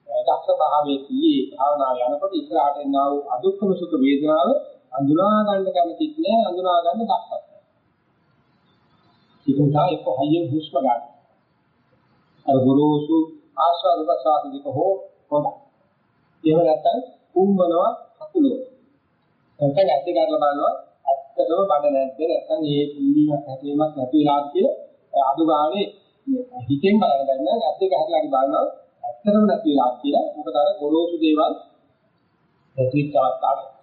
දක්ෂ භාවයේ තියේ භාවනාව යනකොට ඉස්සරහට එනා වූ අදුක්ඛම සුඛ වේදනාව අඳුනා ගන්න කැමතිත් නෑ අඳුනා ගන්න දක්ෂත් නෑ. ඒක නිසා එක්ක හයියෙන් හුස්ම ගන්න. අර ගුරුසු ආස්වාද ප්‍රසආද දෙක හෝ හොඳයි. එහෙම නැත්නම් කුම්බනවා අකුලෝ. නැත්නම් ඇත්ත කරලා බලනවා ඇත්තටම බඩ නැද්ද නැත්නම් ඒ ඉන්නීමක් හැදීමක් නැති වෙලාද කියලා අඩු ගානේ හිතෙන් බලන බැන්න ඇත්ත එක හදලා බලනවා ඇත්තටම නැති වෙලා කියලා මොකද අර ගොරෝසු දේවල් ඇතිවෙච්ච අවස්ථාවක්.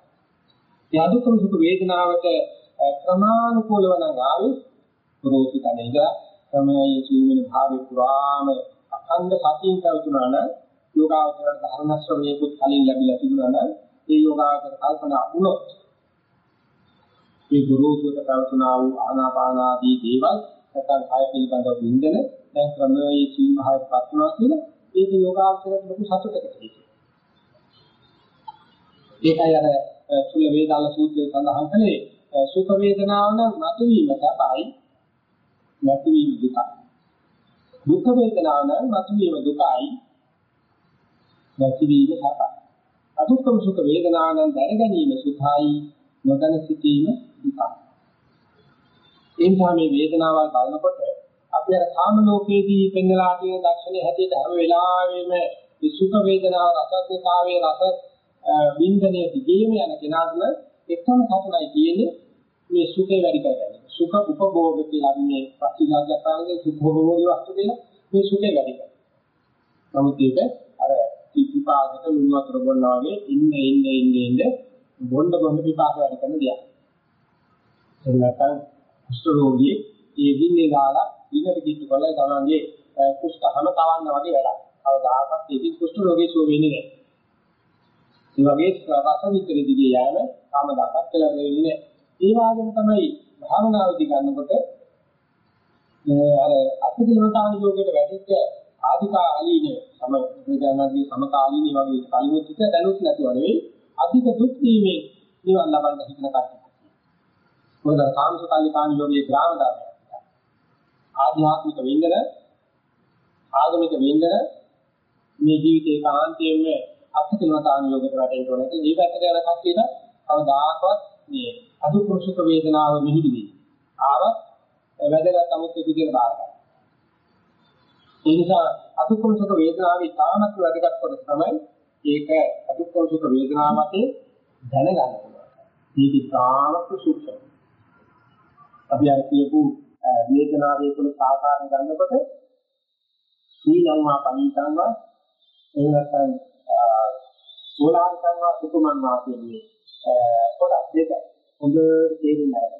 ඒ අදුක්කම සුඛ වේදනාවට ක්‍රමානුකූලව නම් ආවේ ගොරෝසු තැන ඉඳලා ක්‍රමයේ ජීවන භාවය පුරාම අඛණ්ඩ සතියින් කල්පනා නම් යෝගාවචරණ ධර්ම ශ්‍රවණයකුත් කලින් ලැබිලා තිබුණා නම් ඒ යෝගාවචර කල්පනා වුණොත් ඒ ගුරුතුමෝ කල්පනා වූ ආනාපාන ආදී දේවල් නැත්නම් කාය පිළිබඳව වින්දන දැන් ක්‍රමයේ සීමාවටපත් වුණා කියලා ඒක යෝගාවචරයට ලොකු සතුටකට හේතුවක්. ඒකයි අර සුල වේදාල සූත්‍රයේ සඳහන් කළේ සුඛ වේදනාව නම් නැතිවීම තමයි නැතිවීම දුකයි. දුක් වේදනාව නම් නැතිවීම දුකයි. නැතිවීම සපයි. අදුක්කම සුඛ වේදනාව නම් දැන ගැනීම සුඛයි නොදැන සිටීම දුකයි. ඒ නිසා මේ වේදනාවල් බලනකොට අපි අර කාම ලෝකයේදී පෙන්වලා තියෙන දර්ශනයේ හැටියට හැම වෙලාවෙම මේ සුඛ වේදනාව රසස්කාවේ රස වින්දනයේ දිගේම යන කෙනාටම එකම සතුටයි කියන්නේ මේ සුඛේ වැඩි කරගන්න. සුඛ උපභෝග කියලා අපි මේ ප්‍රතිලාභයක් කරන්නේ සුඛ භෝගී වස්තු කියලා මේ සුඛේ වැඩි කරගන්න. නමුත් ඒක අර පිපාසක ලුණු වතුර බොන්නා වගේ ඉන්න ඉන්න ඉන්න ඉන්න බොන්න බොන්න පිපාස වැඩි කරන දෙයක්. ඒ නැත්නම් කුෂ්ඨ රෝගී ඒ දින්නේ දාලා දිනට කිට්ටු කරලා තමන්ගේ කුෂ්ඨහම තවන්න වගේ වැඩක්. කවදාකවත් ඒකේ කුෂ්ඨ රෝගී සුව වෙන්නේ නැහැ. ඒ වගේ රස විතර දිගේ යෑම කාම දකත් කියලා වෙන්නේ නැහැ. ඒ වගේම තමයි භාවනාවේදී ගන්නකොට අර අත්දිනවතාන යෝගයට වැටිච්ච ආධිකාලීන සම වේදනාගේ සමකාලීන වගේ කලිමුත් එක දැනුත් නැතුව නෙවෙයි අධික දුක් දීමේ නිවන් ලබන්න හිතන කටයුතු. මොකද කාමසුකල්ලිකාන යෝගයේ ග්‍රාම ධර්මය. ආධ්‍යාත්මික වින්දන ආගමික වින්දන මේ ජීවිතේ කාන්තියෙම අත්දිනවතාන යෝගයට වැටෙන්න ඕනේ. ඒ පැත්තට යන කට්ටියට කවදාකවත් මේ අදුක්කසුක වේදනාව මිහිදි වෙයි. ආවත් වැදගත් අමුත් විදිහට බාර ගන්න. ඒ නිසා අදුක්කසුක වේදනාවේ තාමත් වැදගත් කොට තමයි ඒක අදුක්කසුක වේදනාවතේ දැනගන්න පුළුවන්. මේක තාමත් සූක්ෂම. අපි අර කියපු වේදනාවේ කුල සාකාරණ ගන්නකොට සීලං වා පණීතං වා එහෙම නැත්නම් සෝලාංකං වා සුකුමං වා කියන්නේ කොටස් දෙක හොඳට තේරුම් ගන්න.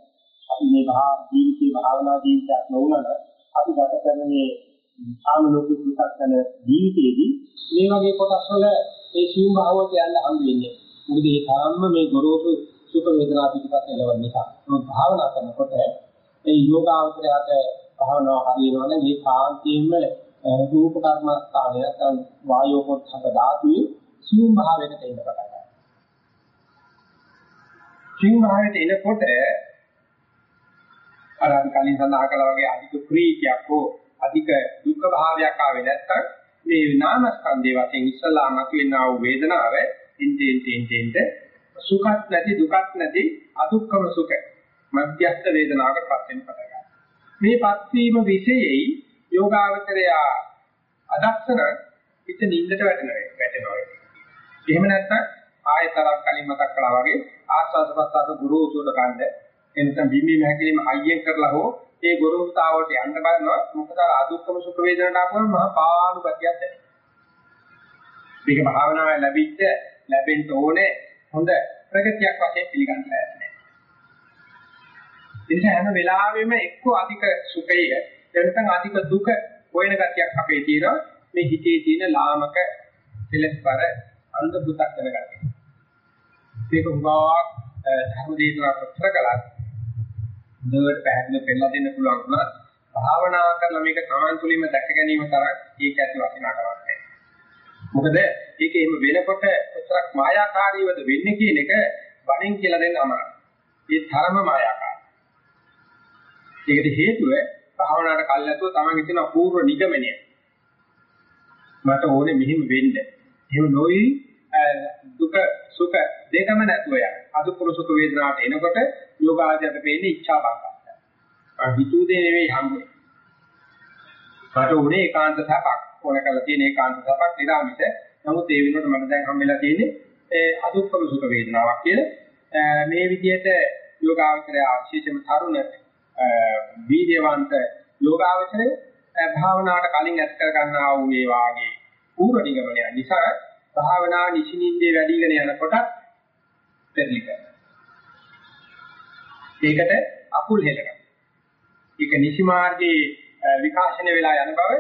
අපි මේ භා ජීවිතේ භාවනා ජීවිතයක් නොවුනන අපි ගත කරන මේ සාම ලෝකික පු탁න ජීවිතයේදී මේ වගේ කොටස් වල ඒ සියුම් භාවයට යන්න හම් වෙන්නේ. මොකද ඒ තරම්ම මේ ගොරෝසු සුඛ වේදනා පිටපත් එළවන නිසා. මොකද භාවනා කරනකොට ඒ යෝගාවචරයට භාවනාව හරියනවනේ මේ කාන්තියෙම රූප කර්මස්ථානය නැත්නම් වායෝ පොත්හක ධාතුවේ සියුම් භාවයකට එන්න පටන් ගන්නවා. සියුම් භාවයට එනකොට අර අපි කලින් සඳහන් කළා වගේ අධික ප්‍රීතියක් හෝ අධික දුක් භාවයක් ආවේ නැත්නම් මේ නාමස්කන්ධයේ වශයෙන් ඉස්සලා මතුවෙනා වූ වේදනාව ඉන්දෙන් තෙන් තෙන්ට සුඛත් නැති දුකත් නැති අදුක්කම සුඛ මධ්‍යස්ථ වේදනාවකට පත් වෙන පටන් ගන්නවා. මේ පත්වීම විශේෂයි යෝගාවචරය අදක්ෂන පිට නින්දට වැටෙනවා වැටෙනවා. එහෙම නැත්නම් ආයතරක් කලින් මතක් කළා වගේ ආස්වාද ප්‍රසආද ගුරු උසුල ගන්න එනසම් බිම්බි මහකීම හයියෙන් කරලා හෝ ඒ ගුරුතාවට යන්න බලනවා මොකද අදුක්කම සුඛ වේදනාවට ආපුවම මහා පාළු ගතියක් දැනෙනවා. මේක භාවනාවේ ලැබිච්ච ලැබෙන්න ඕනේ හොඳ ප්‍රගතියක් වශයෙන් පිළිගන්න ලෑස්ති. එනිසා හැම වෙලාවෙම එක්ක අධික සුඛය එතන අධික දුක හොයන ගතියක් අපේ තියෙනවා මේ හිතේ තියෙන ලාමක කෙලස්පර අන්ධ පුතක් වෙන ගතිය. මේක උගාවක් ධර්ම දේශනා ප්‍රචාර කළා. හොඳට පැහැදිලිව පෙන්නලා දෙන්න පුළුවන් වුණා. භාවනා කරලා මේක තමන් තුළින්ම දැක ගැනීම තරම් ඒක ඇති වටිනාකමක් නැහැ. මොකද ඒක එහෙම වෙනකොට කොතරක් මායාකාරීවද වෙන්නේ කියන එක වණෙන් කියලා දෙන්න අමාරුයි. ඒ තරම මායාකාරී. ඒකට හේතුව භාවනාවට කල්ැතුව තමන් හිතන අපූර්ව නිගමනය. මට ඕනේ මෙහිම වෙන්න. එහෙම නොවි දුක සුඛ දෙකම නැතුව යන. අදුක්කම සුඛ වේදනාවට එනකොට යෝගාචරයට පේන්නේ ඉච්ඡා බංගය. අර හිතුව දේ නෙවෙයි හම්බුනේ. මට උනේ ඒකාන්ත සපක්. ඕන කරලා තියෙන ඒකාන්ත සපක් නිරාමිත. නමුත් ඒ වෙනුවට මට දැන් හම්බෙලා තියෙන්නේ ඒ අදුක්කම සුඛ වේදනාවක් කියලා. මේ විදිහට යෝගාචරය ආශීෂම තරුණ වීර්යවන්ත යෝගාවචරයේ භාවනාවට කලින් ඇත් කර ගන්නා වූ මේ වාගේ පූර්ව නිගමනය නිසා භාවනා නිසිනින්දේ වැඩිගෙන යනකොට පෙරලි කරනවා. ඒකට අකුල් හෙලනවා. ඒක නිසි මාර්ගයේ විකාශනය වෙලා යන බව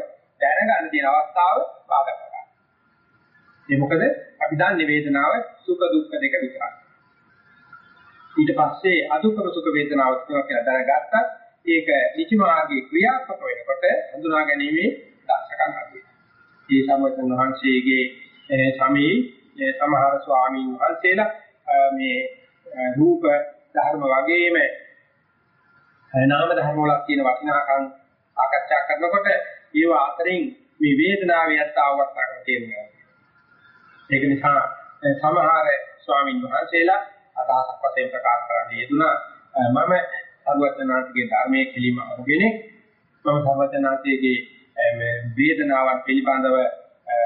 දැනගන්න තියෙන අවස්ථාව බාධා කරනවා. ඒ මොකද අපි දන්නේ වේදනාව සුඛ දුක්ඛ දෙක විතරයි. ඊට පස්සේ අදුක්ඛ සුඛ වේදනාව කියලා දැනගත්තත් ඒක නිසි මාර්ගයේ ක්‍රියාත්මක වෙනකොට හඳුනා ගැනීමේ දක්ෂකම් ලැබෙනවා. මේ සම්වතන වහන්සේගේ සමී සමහර ස්වාමීන් වහන්සේලා මේ රූප ධර්ම වගේම නාම ධර්ම වල තියෙන වටිනාකම් සාකච්ඡා කරනකොට ඒව අතරින් මේ වේදනාවේ යත්තාවක් ගන්න තියෙනවා. ඒක නිසා සමහර ස්වාමීන් වහන්සේලා අදහසක් වශයෙන් ප්‍රකාශ කරන්න යෙදුනා මම සර්වඥාන්තිගේ ධර්මයේ කෙලිම අරගෙන මම සර්වඥාන්තිගේ වේදනාවන් පිළිබඳව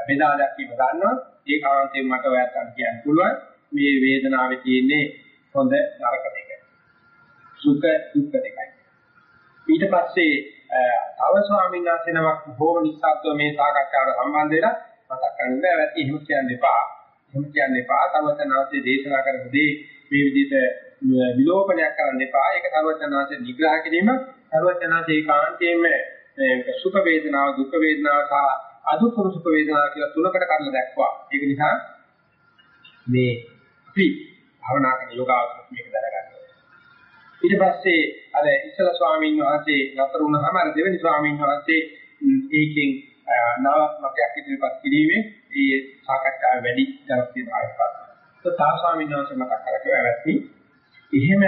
බෙදා දැක්වීම ගන්නවා ඒ කාන්තේ මට ඔයත් කියන්න පුළුවන්. මේ වේදනාවේ තියෙන්නේ හොඳ නරක දෙක. සුඛ දුක්ඛ දෙකයි. ඊට පස්සේ තව ස්වාමීන් වහන්සේ නමක් බොහෝම නිස්සද්දව මේ සාකච්ඡාවට සම්බන්ධ වෙලා මතක් කරගන්න බැහැ එහෙම කියන්න එපා. එහෙම කියන්න එපා. තවතනාසේ දේශනා කරපු දේ මේ විදිහට විලෝපනයක් කරන්න එපා. ඒක සර්වඥාන්සේ නිග්‍රහ කිරීම සර්වඥාන්සේ ඒකාන්තයෙන්ම සුඛ වේදනාව, දුක්ඛ වේදනාව සහ අදුක්ඛ සුඛ වේදනාව කියලා තුනකට කඩලා දැක්වුවා. ඒක නිසා මේ අපි භවනා කරන යෝගාවචර මේක දැනගන්න ඊට පස්සේ අර ඉස්සල ස්වාමීන් වහන්සේ නතර වුණාම අර දෙවෙනි ස්වාමීන් වහන්සේ ඒකෙන් නව මතයක් ඉදිරිපත් කිරීමේ ඒ සාකච්ඡාව වැඩි ජනප්‍රියතාවයක් පාත්තා. ඒ තා ස්වාමීන් වහන්සේ මතක් කරගෙන ඇවැත්නි එහෙම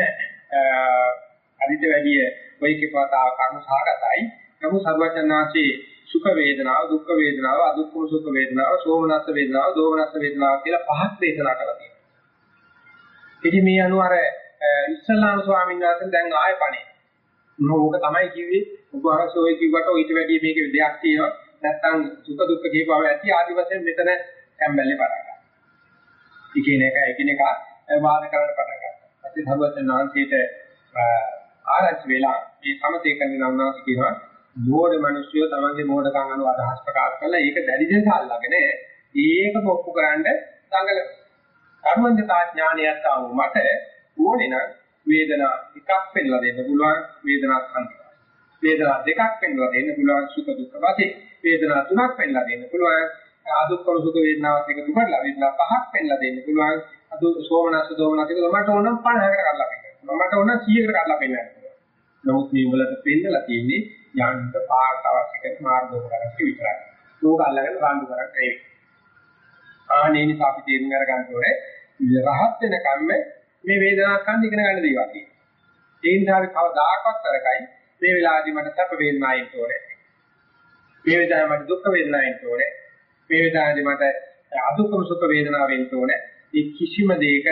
අදිට වැඩිය වෛකිකවතාව කර්ම සහගතයි. නමුත් සර්වඥාන්සේ සුඛ වේදනාව, දුක්ඛ වේදනාව, අදුක්ඛ සුඛ වේදනාව, සෝමනස්ස වේදනාව, දෝමනස්ස වේදනාව කියලා පහක් දේශනා කරලා තියෙනවා. ඉතින් මේ අනුව අර ඉස්ලාම් ස්වාමීන් වහන්සේ දැන් ආයෙ පණේ. මොකද තමයි කිව්වේ ඔබ අරසෝ ඔය කිව්වට ඊට වැඩිය මේක දෙයක් තියෙනවා. නැත්තම් සුඛ දුක්ඛ කියපුවා ඇති ආදි වශයෙන් මෙතන කැම්බැල්ලේ පටන් ගන්නවා. එකිනෙක එකිනෙක වාද කරන්න පටන් ගන්නවා. පස්සේ සරුවචන වහන්සේට ආරංචි වෙලා මේ සමතේ කරන උන්වහන්සේ කියනවා මෝඩ මිනිස්සුયો තමන්ගේ මෝඩකම් අනුව අදහස් ප්‍රකාශ කරලා ඒක දැඩි දෙස අල්ලගෙන ඒක ඔප්පු කරන්න දඟල කර්මන්තතා ඥානයත් ආව මට ඕනේ නම් වේදනා එකක් පෙන්ලා දෙන්න පුළුවන් වේදනා සංකල්ප. වේදනා දෙකක් පෙන්ලා දෙන්න පුළුවන් සුඛ දුක්ඛ වශයෙන් වේදනා තුනක් පෙන්ලා දෙන්න පුළුවන් අදුක්කම සුඛ වේදනාවත් එක දුකලා වේදනා පහක් පෙන්ලා දෙන්න පුළුවන්. අදු සෝමනස්ස දෝමනස්ස එක මට ඕන 50කට කරලා පෙන්නන්න මට ඕන 100කට කරලා පෙන්නන්න නමුත් මේ වලට පෙන්නලා තියෙන්නේ යන්න පාට අවශ්‍ය කරන මාර්ගෝපකරණ විතරයි. ඕක අල්ලගෙන රාන්දු කරන්නේ ආනේ නිසා අපි තේරුම් අරගන්න ඕනේ රහත් වෙන කම්ම මේ වේදනාවක් ගන්න ඉගෙන ගන්න දේවල් තියෙනවා. ඒ නිසා අපි කවදාකවත් කරකයි මේ වෙලාවදී මට සැප වේදනාවක් එන්න ඕනේ. මේ වෙලාවේ මට දුක් වේදනාවක් එන්න ඕනේ. මේ වෙලාවේදී මට අදුක්කම සුඛ වේදනාව වෙන්න ඕනේ. ඒ කිසිම දෙයක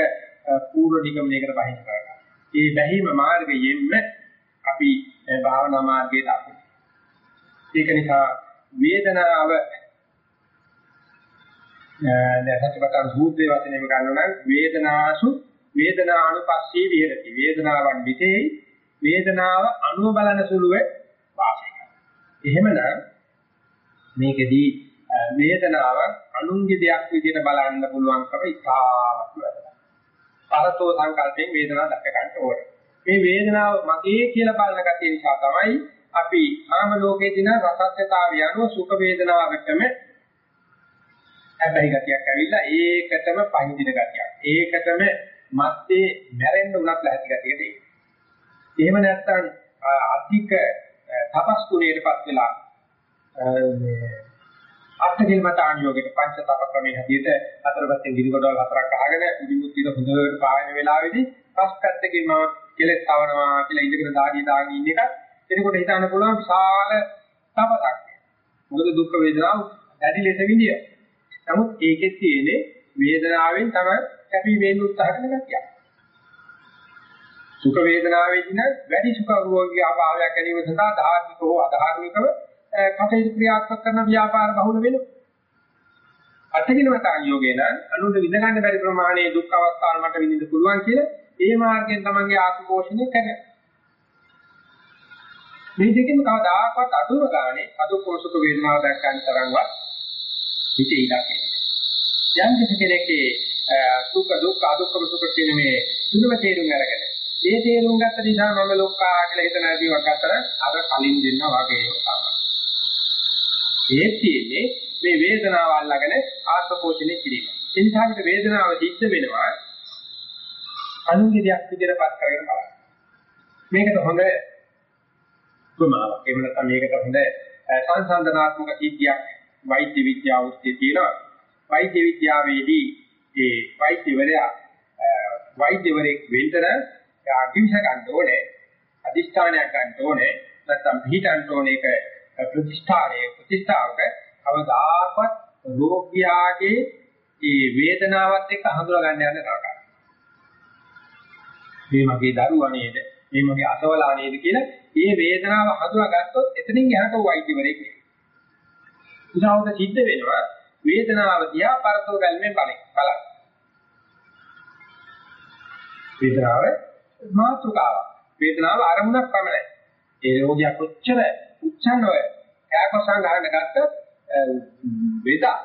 පූර්ව නිගමනයකට බහින්න කරගන්න. ඒ බැහිම මාර්ගයෙන්ම අපි භාවනා මාර්ගයට අපු. ඒක නිසා වේදනාව දැන් සත්‍යපතන් සූත්‍රයේ වචනයම ගන්නවා නම් වේදනාසු වේදනානුපස්සී විහෙරති. වේදනාවන් විතේ වේදනාව අනුව බලන සුළුව වාසය කරනවා. එහෙමනම් මේකෙදී වේදනාව අනුන්ගේ දෙයක් විදිහට බලන්න පුළුවන්කම ඉතාමත් වැදගත්. පරතෝ සංකල්පයෙන් වේදනාව දැක ගන්න ඕනේ. මේ වේදනාව මගේ කියලා බලන ගැතිය නිසා තමයි අපි ආම ලෝකයේ දින රසත්‍යතාවය අනුව සුඛ වේදනාවකටම හැබැයි ගතියක් ඇවිල්ලා ඒකටම පහඳින ගතියක්. ඒකටම මැත්තේ මැරෙන්න උනත් ලැහැති ගතියකට එයි. එහෙම නැත්නම් අධික තපස් ගුණයටපත් වෙලා මේ අත්තිකිලමතාන් යෝගයට පංච තප ක්‍රමයේ හැටියට හතර පැත්තෙන් ගිනි කොටවල් හතරක් අහගෙන උඩිමුත් දින හොඳට පායන වෙලාවේදී පස් පැත්තකින් මම කෙලෙස් තවනවා කියලා ඉඳගෙන දාඩිය දාගෙන ඉන්න එක එතකොට හිතන්න පුළුවන් විශාල තපසක්. මොකද දුක් වේදනාව දැඩි ලෙස විඳිය. නමුත් ඒකෙත් තියෙන්නේ වේදනාවෙන් තමයි කැපි වෙන්න උත්සාහ කරන ගැතිය. සුඛ වේදනාවේදී නම් වැඩි සුඛ රෝගී ආභාවයක් ගැනීම සඳහා ධාර්මික හෝ අධාර්මිකව කටයුතු ක්‍රියාත්මක කරන ව්‍යාපාර බහුල වෙනවා. අත්කිනවතාන් යෝගේ නම් අනුන්ට විඳ ගන්න බැරි ප්‍රමාණයේ දුක් අවස්ථාවල් මට විඳින්න පුළුවන් කියලා ඒ මාර්ගයෙන් තමන්ගේ ආත්ම පෝෂණය කරනවා. මේ දෙකෙන් කවදාකවත් අතුරු ගානේ අදුක්කෝසුක වේදනාව දැක්කන් තරම්වත් හිතේ ඉලක්කේ. යම් කිසි කෙනෙක්ගේ සුඛ දුක්ඛ අදුක්ඛම සුඛ කියන මේ තුනම තේරුම් අරගෙන ඒ තේරුම් ගත්ත නිසා මම ලෝකා කියලා හිතන ඇතිවක් අතර අර කලින් දෙන්නා වගේ තමයි. ඒ කියන්නේ මේ වේදනාව අල්ලගෙන ආත්මපෝෂණය කිරීම. ඒ නිසා අපිට වේදනාව සිද්ධ වෙනවා අනුන්ගේ දෙයක් විදිහට පත් කරගෙන බලන්න. මේකට හොඳ උපමාවක්. එහෙම නැත්නම් මේකට හොඳ සංසන්දනාත්මක සිද්ධියක් වෛද්‍ය විද්‍යාව ඔස්සේ තියෙනවා. වෛද්‍ය විද්‍යාවේදී ඒ වෛද්‍යවරයා වෛද්‍යවරයෙක් වෙන්න අකිංශ ගන්න ඕනේ අදිෂ්ඨානයක් ගන්න ඕනේ නැත්නම් පිළිටන්න ඕනේ ඒක ප්‍රතිෂ්ඨානයේ ප්‍රතිෂ්ඨාවක අවදාපත් රෝගියාගේ ඒ වේදනාවත් එක්ක හඳුනා ගන්න යන තරකයි. මේ මගේ දරුවා නේද? මේ මගේ අසවලා නේද කියලා මේ වේදනාව හඳුනාගත්තොත් එතනින් එහාට වෛද්‍යවරයෙක් වෙනවා. උදාහරණ සිද්ධ වෙනවා වේදනාව දිහා පරතෝ බැල්මෙන් බලන්න. බලන්න. වේදනාව මාතුකාවක්. වේදනාව අරමුණක් පමණයි. ඒ රෝගියා කොච්චර උච්චන්නව කෑකොසන් ගන්න ගත්ත වේදා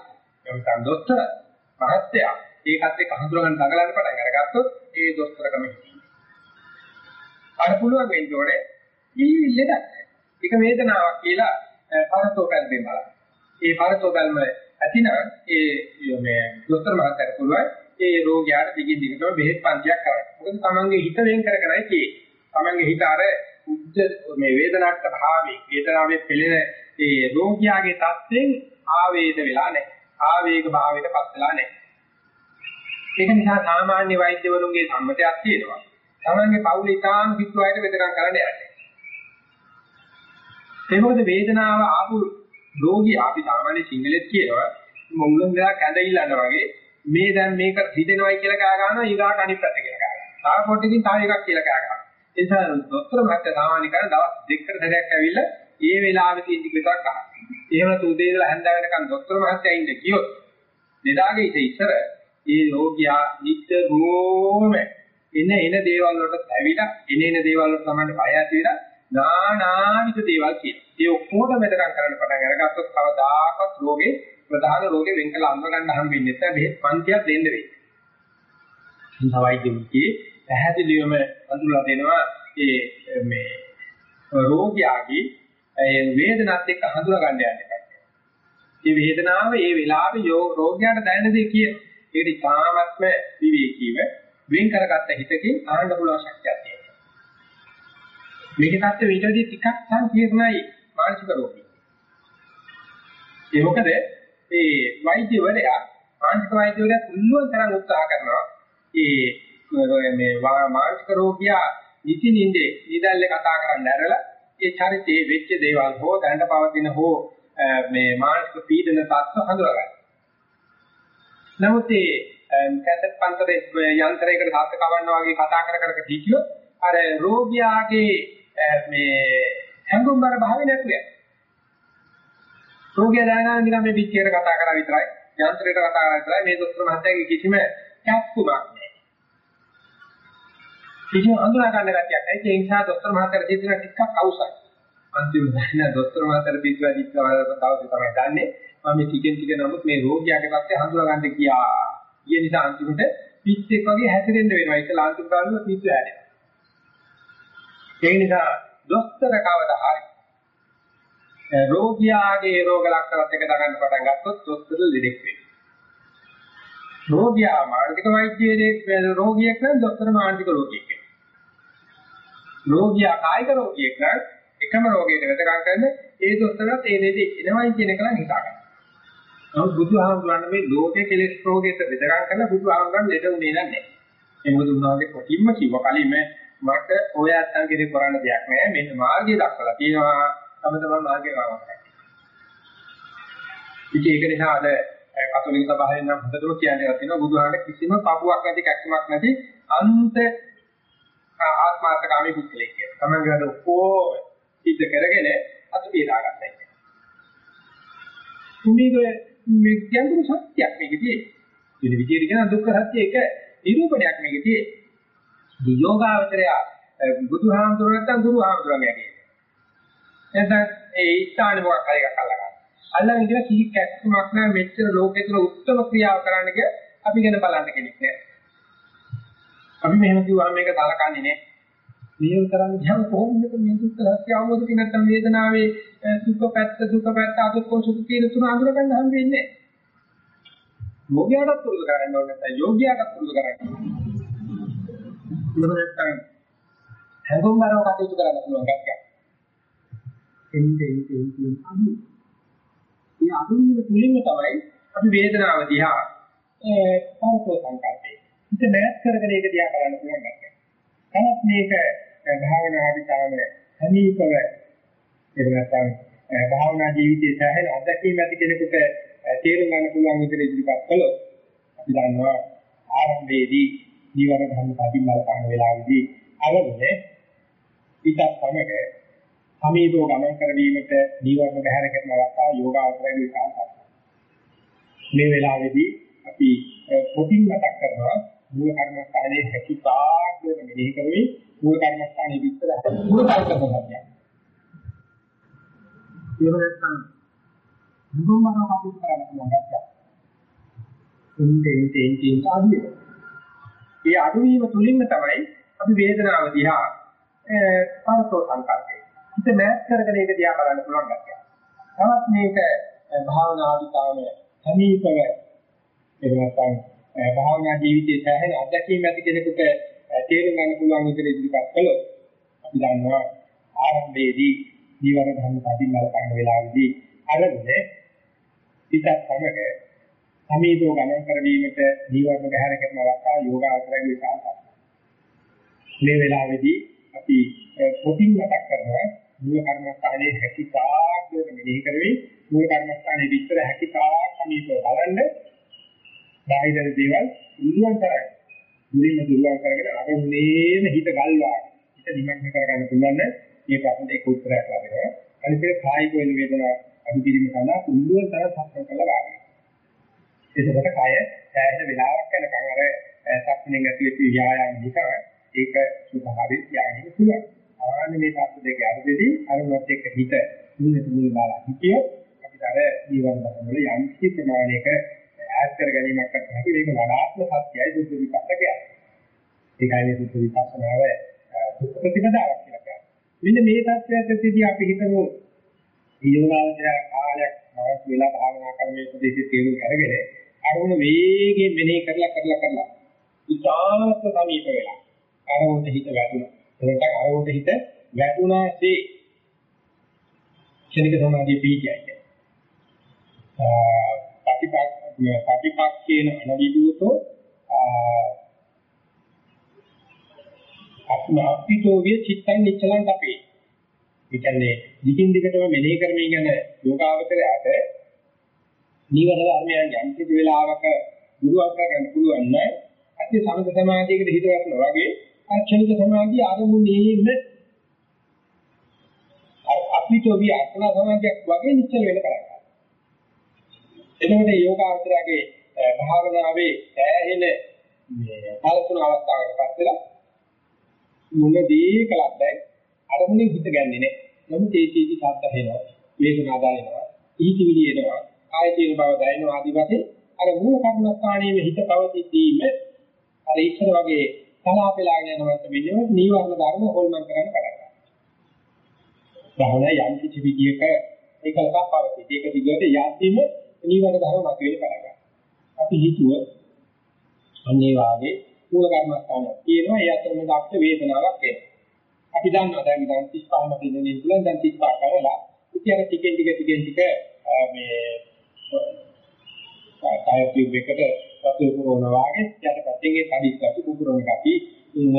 එම්කන් දොස්තර මහත්තයා ඒකත් එක්ක හඳුනගන්න දඟලන්න පටන් අරගත්තොත් ඒ දොස්තරකම අර පුළුවන් වෙන්න ඕනේ ඊ ලෙඩක් ඒක වේදනාවක් කියලා පරතෝ බැලුම් බලන්න. ඒ පරතෝ බැලුම ඇතිනම් ඒ මේ දොස්තර මහත්තයාට පුළුවන් ඒ රෝගියාට දිගින් දිගටම බෙහෙත් පන්තියක් කරන්න. මොකද තමන්ගේ හිත වෙන් කරගෙනයි තියෙන්නේ. තමන්ගේ හිත අර උද්ද මේ වේදනාත්මක භාවයේ වේදනාවේ පෙළෙන ඒ රෝගියාගේ තත්ත්වෙන් ආවේද වෙලා නැහැ. ආවේග භාවයට පත් වෙලා නැහැ. ඒක නිසා සාමාන්‍ය වෛද්‍යවරුන්ගේ සම්මතයක් තියෙනවා. තමන්ගේ පවුල ඉතාම කිතු අයට වෙදකම් කරන්න යන්නේ. ඒ මොකද වේදනාව ආපු රෝගී අපි සාමාන්‍ය සිංහලෙත් කියනවා මොංගලන් දා කැඳ ඉල්ලන්න වගේ මේ දැන් මේක හිතෙනවයි කියලා කෑ ගන්නවා ඊගාට අනිත් පැත්ත කියලා කෑ ගන්නවා. තව පොඩ්ඩකින් තව එකක් කියලා කෑ ගන්නවා. ඒ නිසා ડોක්ටර් මහත්තයා සාමාන්‍ය කරන දවස් දෙකකට සැරයක් ඇවිල්ලා ඒ වෙලාවෙදී ඉන්ඩිකේටර් අහනවා. එහෙම නැතු උදේ ඉඳලා හැන්ද වෙනකන් ડોක්ටර් මහත්තයා ඉන්න කියොත් දෙදාගේ ඉත ඉස්සර ඒ රෝගියා නිතරම එන එන දේවල් වලට ඇවිලා එන එන දේවල් වලට තමයි බය ඇති වෙලා නානාවිද දේවල් කියන. ඒ ඔක්කොම මෙතකම් කරන්න පටන් අරගත්තොත් කවදාකවත් රෝගේ ප්‍රධාන රෝගේ වෙන් කළ අඳ ගන්න හම්බෙන්නේ නැහැ. බෙහෙත් පන්තියක් දෙන්න වෙයි. සවයිද මුකේ පැහැදිලිවම අඳුරලා දෙනවා ඒ මේ රෝගියාගේ ඒ වේදනත් එක්ක හඳුනා ගන්න යන්නේ. මේ වේදනාව ඒ වෙලාවේ රෝගියාට දැනෙන දේ කියන. ඒකට ඉතාමත්ම විවේකීව වෙන් කරගත්ත හිතකින් ආරම්භ පුළුවන් ශක්තියක් තියෙනවා. මේකේ තත්ත්වෙ ඊට වඩා ටිකක් සංකීර්ණයි මානසික රෝගී. ඒ මොකද ඒ වෛද්‍යවරයා මානසික වෛද්‍යවරයා පුළුවන් තරම් උත්සාහ කරනවා ඒ මේ මානසික රෝගියා නිති නින්දේ නිදල්ලේ කතා කරන්න ඇරලා ඒ චරිතයේ වෙච්ච දේවල් හෝ දැනට පවතින හෝ මේ මානසික පීඩන තත්ත්ව හඳුනාගන්න. නමුත් ඒ කැසට් පන්තරේ යන්ත්‍රයකට සාත් කවන්න වගේ කතා කර කර හිටියොත් අර රෝගියාගේ මේ හැඟුම්බර භාවය නැතුව යනවා. රෝගියා දැනගන්න නිකන් මේ පිටියට කතා කරා විතරයි යන්ත්‍රයට කතා කරා විතරයි මේ දොස්තර මහත්තයාගේ කිසිම කැක්කුමක් නැහැ. කිසිම අඳුනා ගන්න ගැටියක් නැහැ. ඒ නිසා දොස්තර මහත්තයාට දෙන්න ටිකක් අවශ්‍යයි. අන්තිම දැන දොස්තර මහත්තයාට පිටුවා දිස්සවල තවද තමයි දන්නේ. මම ටිකෙන් ටික නමුත් මේ රෝගියාගේ පැත්තේ හඳුනා ගන්න කියා. ඊය නිසා අන්තිමට පිස්සෙක් වගේ හැසිරෙන්න වෙනවා. ඒක ලාන්තික කාලේ පිස්සු හැදෙනවා. ඒ නිසා දොස්තර කවදා හරි රෝගියාගේ රෝග ලක්ෂණත් එක දගන්න පටන් ගත්තොත් දොස්තර ලෙඩෙක් වෙනවා. රෝගියා මානසික වෛද්‍යයේ රෝගියෙක් නම් දොස්තර මානසික රෝගියෙක් වෙනවා. රෝගියා කායික රෝගියෙක් නම් එකම රෝගයකට වෙදකම් කරන ඒ දොස්තරත් ඒ දෙදේ එනවයි කියන එක නම් හිතා ගන්න. නමුත් බුදුහාමුදුරන් මේ ලෝකේ කෙලෙස් රෝගයට වෙදකම් කරන බුදුහාමුදුරන් ලෙඩ උනේ නැහැ. ඒ මොකද උන්වහන්සේ කොටින්ම කිව්ව කලින්ම මට ඔය අත්තන්ගේ කරන්න දෙයක් නැහැ. මෙන්න මාර්ගය දක්වලා තියෙනවා. තම තමන් මාර්ගේ ගාවක් ඉතින් ඒක නිසා අද කතෝලික සභාවෙන් නම් හොඳටම කියන්නේ තියෙනවා බුදුහාමර කිසිම පපුවක් නැති කැක්කමක් නැති අන්ත ආත්මාර්ථකාමී පුද්ගලෙක් කියලා. තමන්ගේ අද ඔක්කොම සිද්ධ කරගෙන අතුපිය දාගත්තා කියන්නේ. මේක මේ ගැඹුරු සත්‍යයක් මේකදී. වෙන විදිහට කියන දුක්ඛ සත්‍ය එක නිරූපණයක් මේකදී. යෝගාවචරය බුදුහාමුදුරුවෝ නැත්නම් ගුරුහාමුදුරුවෝ කියන්නේ. එතන ඒ ස්ථානේ මොකක් හරි එකක් අල්ලගන්න. අල්ලගෙන ඉඳලා කී කැක්කමක් නැහැ මෙච්චර ලෝකේ තුල උත්තරම ක්‍රියාව කරන්න කිය අපි ගැන බලන්න කෙනෙක් නැහැ. අපි මෙහෙම කිව්වම මේක සලකන්නේ නැහැ. මේව කරන්නේ ගියාම කොහොමද මේ දුක්ඛ සත්‍ය අවබෝධ කරගන්න නැත්නම් වේදනාවේ සුඛ පැත්ත දුක පැත්ත අදුක්ඛ සුඛ කියන තුන අඳුර ගන්න හම් වෙන්නේ යෝගියාට පුරුදු කරන්න ඕනේ නැත්නම් යෝගියාට පුරුදු කරන්න ඕනේ. නැත්නම් හැඟුම්වරව කටයුතු කරන්න පුළුවන් ගැක්ක එන්නේ එන්නේ එන්නේ. අනු මේ අනුවින තුලින්ම තමයි අපි වේදනාව දිහා ඒ පරතෝ සංකල්පේ. හිත නැත් කරගෙන ඒක දිහා බලන්න පුළුවන් ගැක්ක තවත් මේක භාවනා විචාරය සමීපව එහෙම නැත්නම් භාවනා ජීවිතයේ සෑහෙන අත්දැකීම් ඇති කෙනෙකුට තේරුම් ගන්න පුළුවන් විදිහට ඉදිරිපත් කළොත් අපි දන්නවා ආරම්භයේදී ජීවන ධර්ම කටින් බලපාන වෙලාවේදී අරමුණේ පිටත් සමග සමීපව ගමන් කරවීමට ජීවන බහැර කරන අවස්ථාව යෝගාවචරයේ විකාශය. මේ වෙලාවේදී අපි පොටින් මතක් කරනවා මූල කර්මස්ථානයේ හැකිතාක් මෙනෙහි කරමින් මූල කර්මස්ථානයේ විස්තර මූල කර්මස්ථානය. එහෙම නැත්නම් මුදුන්මනෝ කටයුතු කරන්න පුළුවන් ගැටයක්. එන්නේ එන්නේ එන්නේ ආදී. ඒ අඩුවීම තුලින්ම තමයි අපි වේදනාව දිහා පරතෝ සංකල්පේ. හිත නැත් කරගෙන ඒක දිහා බලන්න පුළුවන් ගැටයක්. තවත් මේක භාවනාදිකාමය සමීපව එහෙම නැත්නම් භාවනා ජීවිතයේ සෑහෙන අත්දැකීම් ඇති කෙනෙකුට තේරුම් ගන්න පුළුවන් විදිහට ඉදිරිපත් කළොත් අපි දන්නවා ආරම්භයේදී ජීවන ධර්ම කටින් බලපං වෙලාවේදී අරමුණේ පිටත් සමග සමීපව ගමන් කරවීමට ජීවන බහැර කරන අවස්ථාව යෝගාවචරයේ විකාශය. මේ වෙලාවේදී අපි පොටින් මතක් කරනවා මූල කර්මස්ථානයේ හැකිතාක් දෙක මෙනෙහි කරවි මූල කර්මස්ථානයේ විතර හැකිතාක් සමීපව බලන්න බාහිර දේවල් උල්ලං කරයි. මුලින්ම දුර්වල කරගෙන අරමුණේම හිත ගල්වා. හිත නිමග්න කරගන්න පුළුවන් මේ ප්‍රශ්නට ඒක උත්තරයක් ලැබෙනවා. අනිත් එක කායික වෙන වේදනා අනුකිරීම කරනවා උල්ලුව තරම් සක්මන් කළා ගන්න. ඒකකට කය සෑහෙන වෙලාවක් යනකම් අර සක්මනේ ඇති වෙච්ච ව්‍යායාම නිසා ඒක සුභාවිත යාගෙන පුළුවන්. ආන්නේ මේ තාප්ප දෙක අරදෙදී අරමුණත් එක්ක හිත මුලින්ම මුලින් බලලා හිතියොත් අපිට අර ජීවන වල යම් කිසි ප්‍රමාණයක ඈත් කර ගැනීමක් කරන්න හැකි මේක වඩාත්ම සත්‍යයි සුද්ධ විපස්සකය. ඒකයි මේ සුද්ධ විපස්සනාව දුක් ප්‍රතිපදාවක් කියලා කියන්නේ. මෙන්න මේ தත්ත්වයටදී අපි හිතමු ඊයෝනාවචර කාලයක් මාස් වෙලා භාවනා කරන ප්‍රදේශයේ තේරුම් අරගෙන අරමුණ වේගයෙන් මෙනෙහි කරලා කරලා කරලා ඉතාමත් සමීප වෙලා අරමුණට හිත වැටුණා. එතකොට අරමුණට හිත වැටුණාසේ ක්ෂණික සමාධිය පිහිටියයි. ප්‍රතිපක් ප්‍රතිපක්ෂේන අනවිදූතෝ අපිටෝ විය චිත්තං නිච්චලං අපේ. ඒ කියන්නේ දිගින් දිගටම මෙනෙහි කරමින් යන යෝගාවචරයට නීවර ධර්මයන් යම් කිසි වෙලාවක දුරුවක් ගන්න පුළුවන් නම් අති සමත සමාධියකට හිත වැටෙනවා වගේ අක්ෂණික සමාධිය ආරමුණේම අපිටෝ විය අක්ෂණ සමාධියක් වගේ නිශ්චල වෙන කරන්නේ. එතකොට යෝගාවචරයේ භාවනාවේ සෑහෙන මේ කලතුන අවස්ථාවකටපත් වෙලා මොනදී කලක්ද අරමුණේ හිත ගන්නේ නැහැ. නමුත් ඒ චීති සාත්ත වෙනවා. වේදනාව දැනෙනවා. ඊහිවිලි එනවා. ආය තියෙන බව දැනෙනවා ආදි වශයෙන් අර මූල කර්මස්ථානයේ හිත පවතිද්දීම අර ඉස්සර වගේ සලාපෙලාගෙන යනවත් වෙන්නේ නීවරණ ධර්ම හොල්මන් කරන්න කරා. භාවනා යම් කිසි විදියක ඒකලක පවතී. ඒක දිගට යද්දීම නීවරණ ධර්ම මත වෙන්න පටන් ගන්නවා. අපි හිතුව අන්නේ වාගේ මූල කර්මස්ථානයක් තියෙනවා ඒ අතරමැද අපිට වේදනාවක් එනවා. අපි දන්නවා දැන් දැන් 35ම දිනේ ඉඳලා දැන් 35 කරලා ඉතින් අර ටිකෙන් ටික ටිකෙන් ටික මේ කායපියු එකට වතුර පුරවන වාගේ යටපැත්තේ ඒ කඩිස්සතු පුපුරන ගති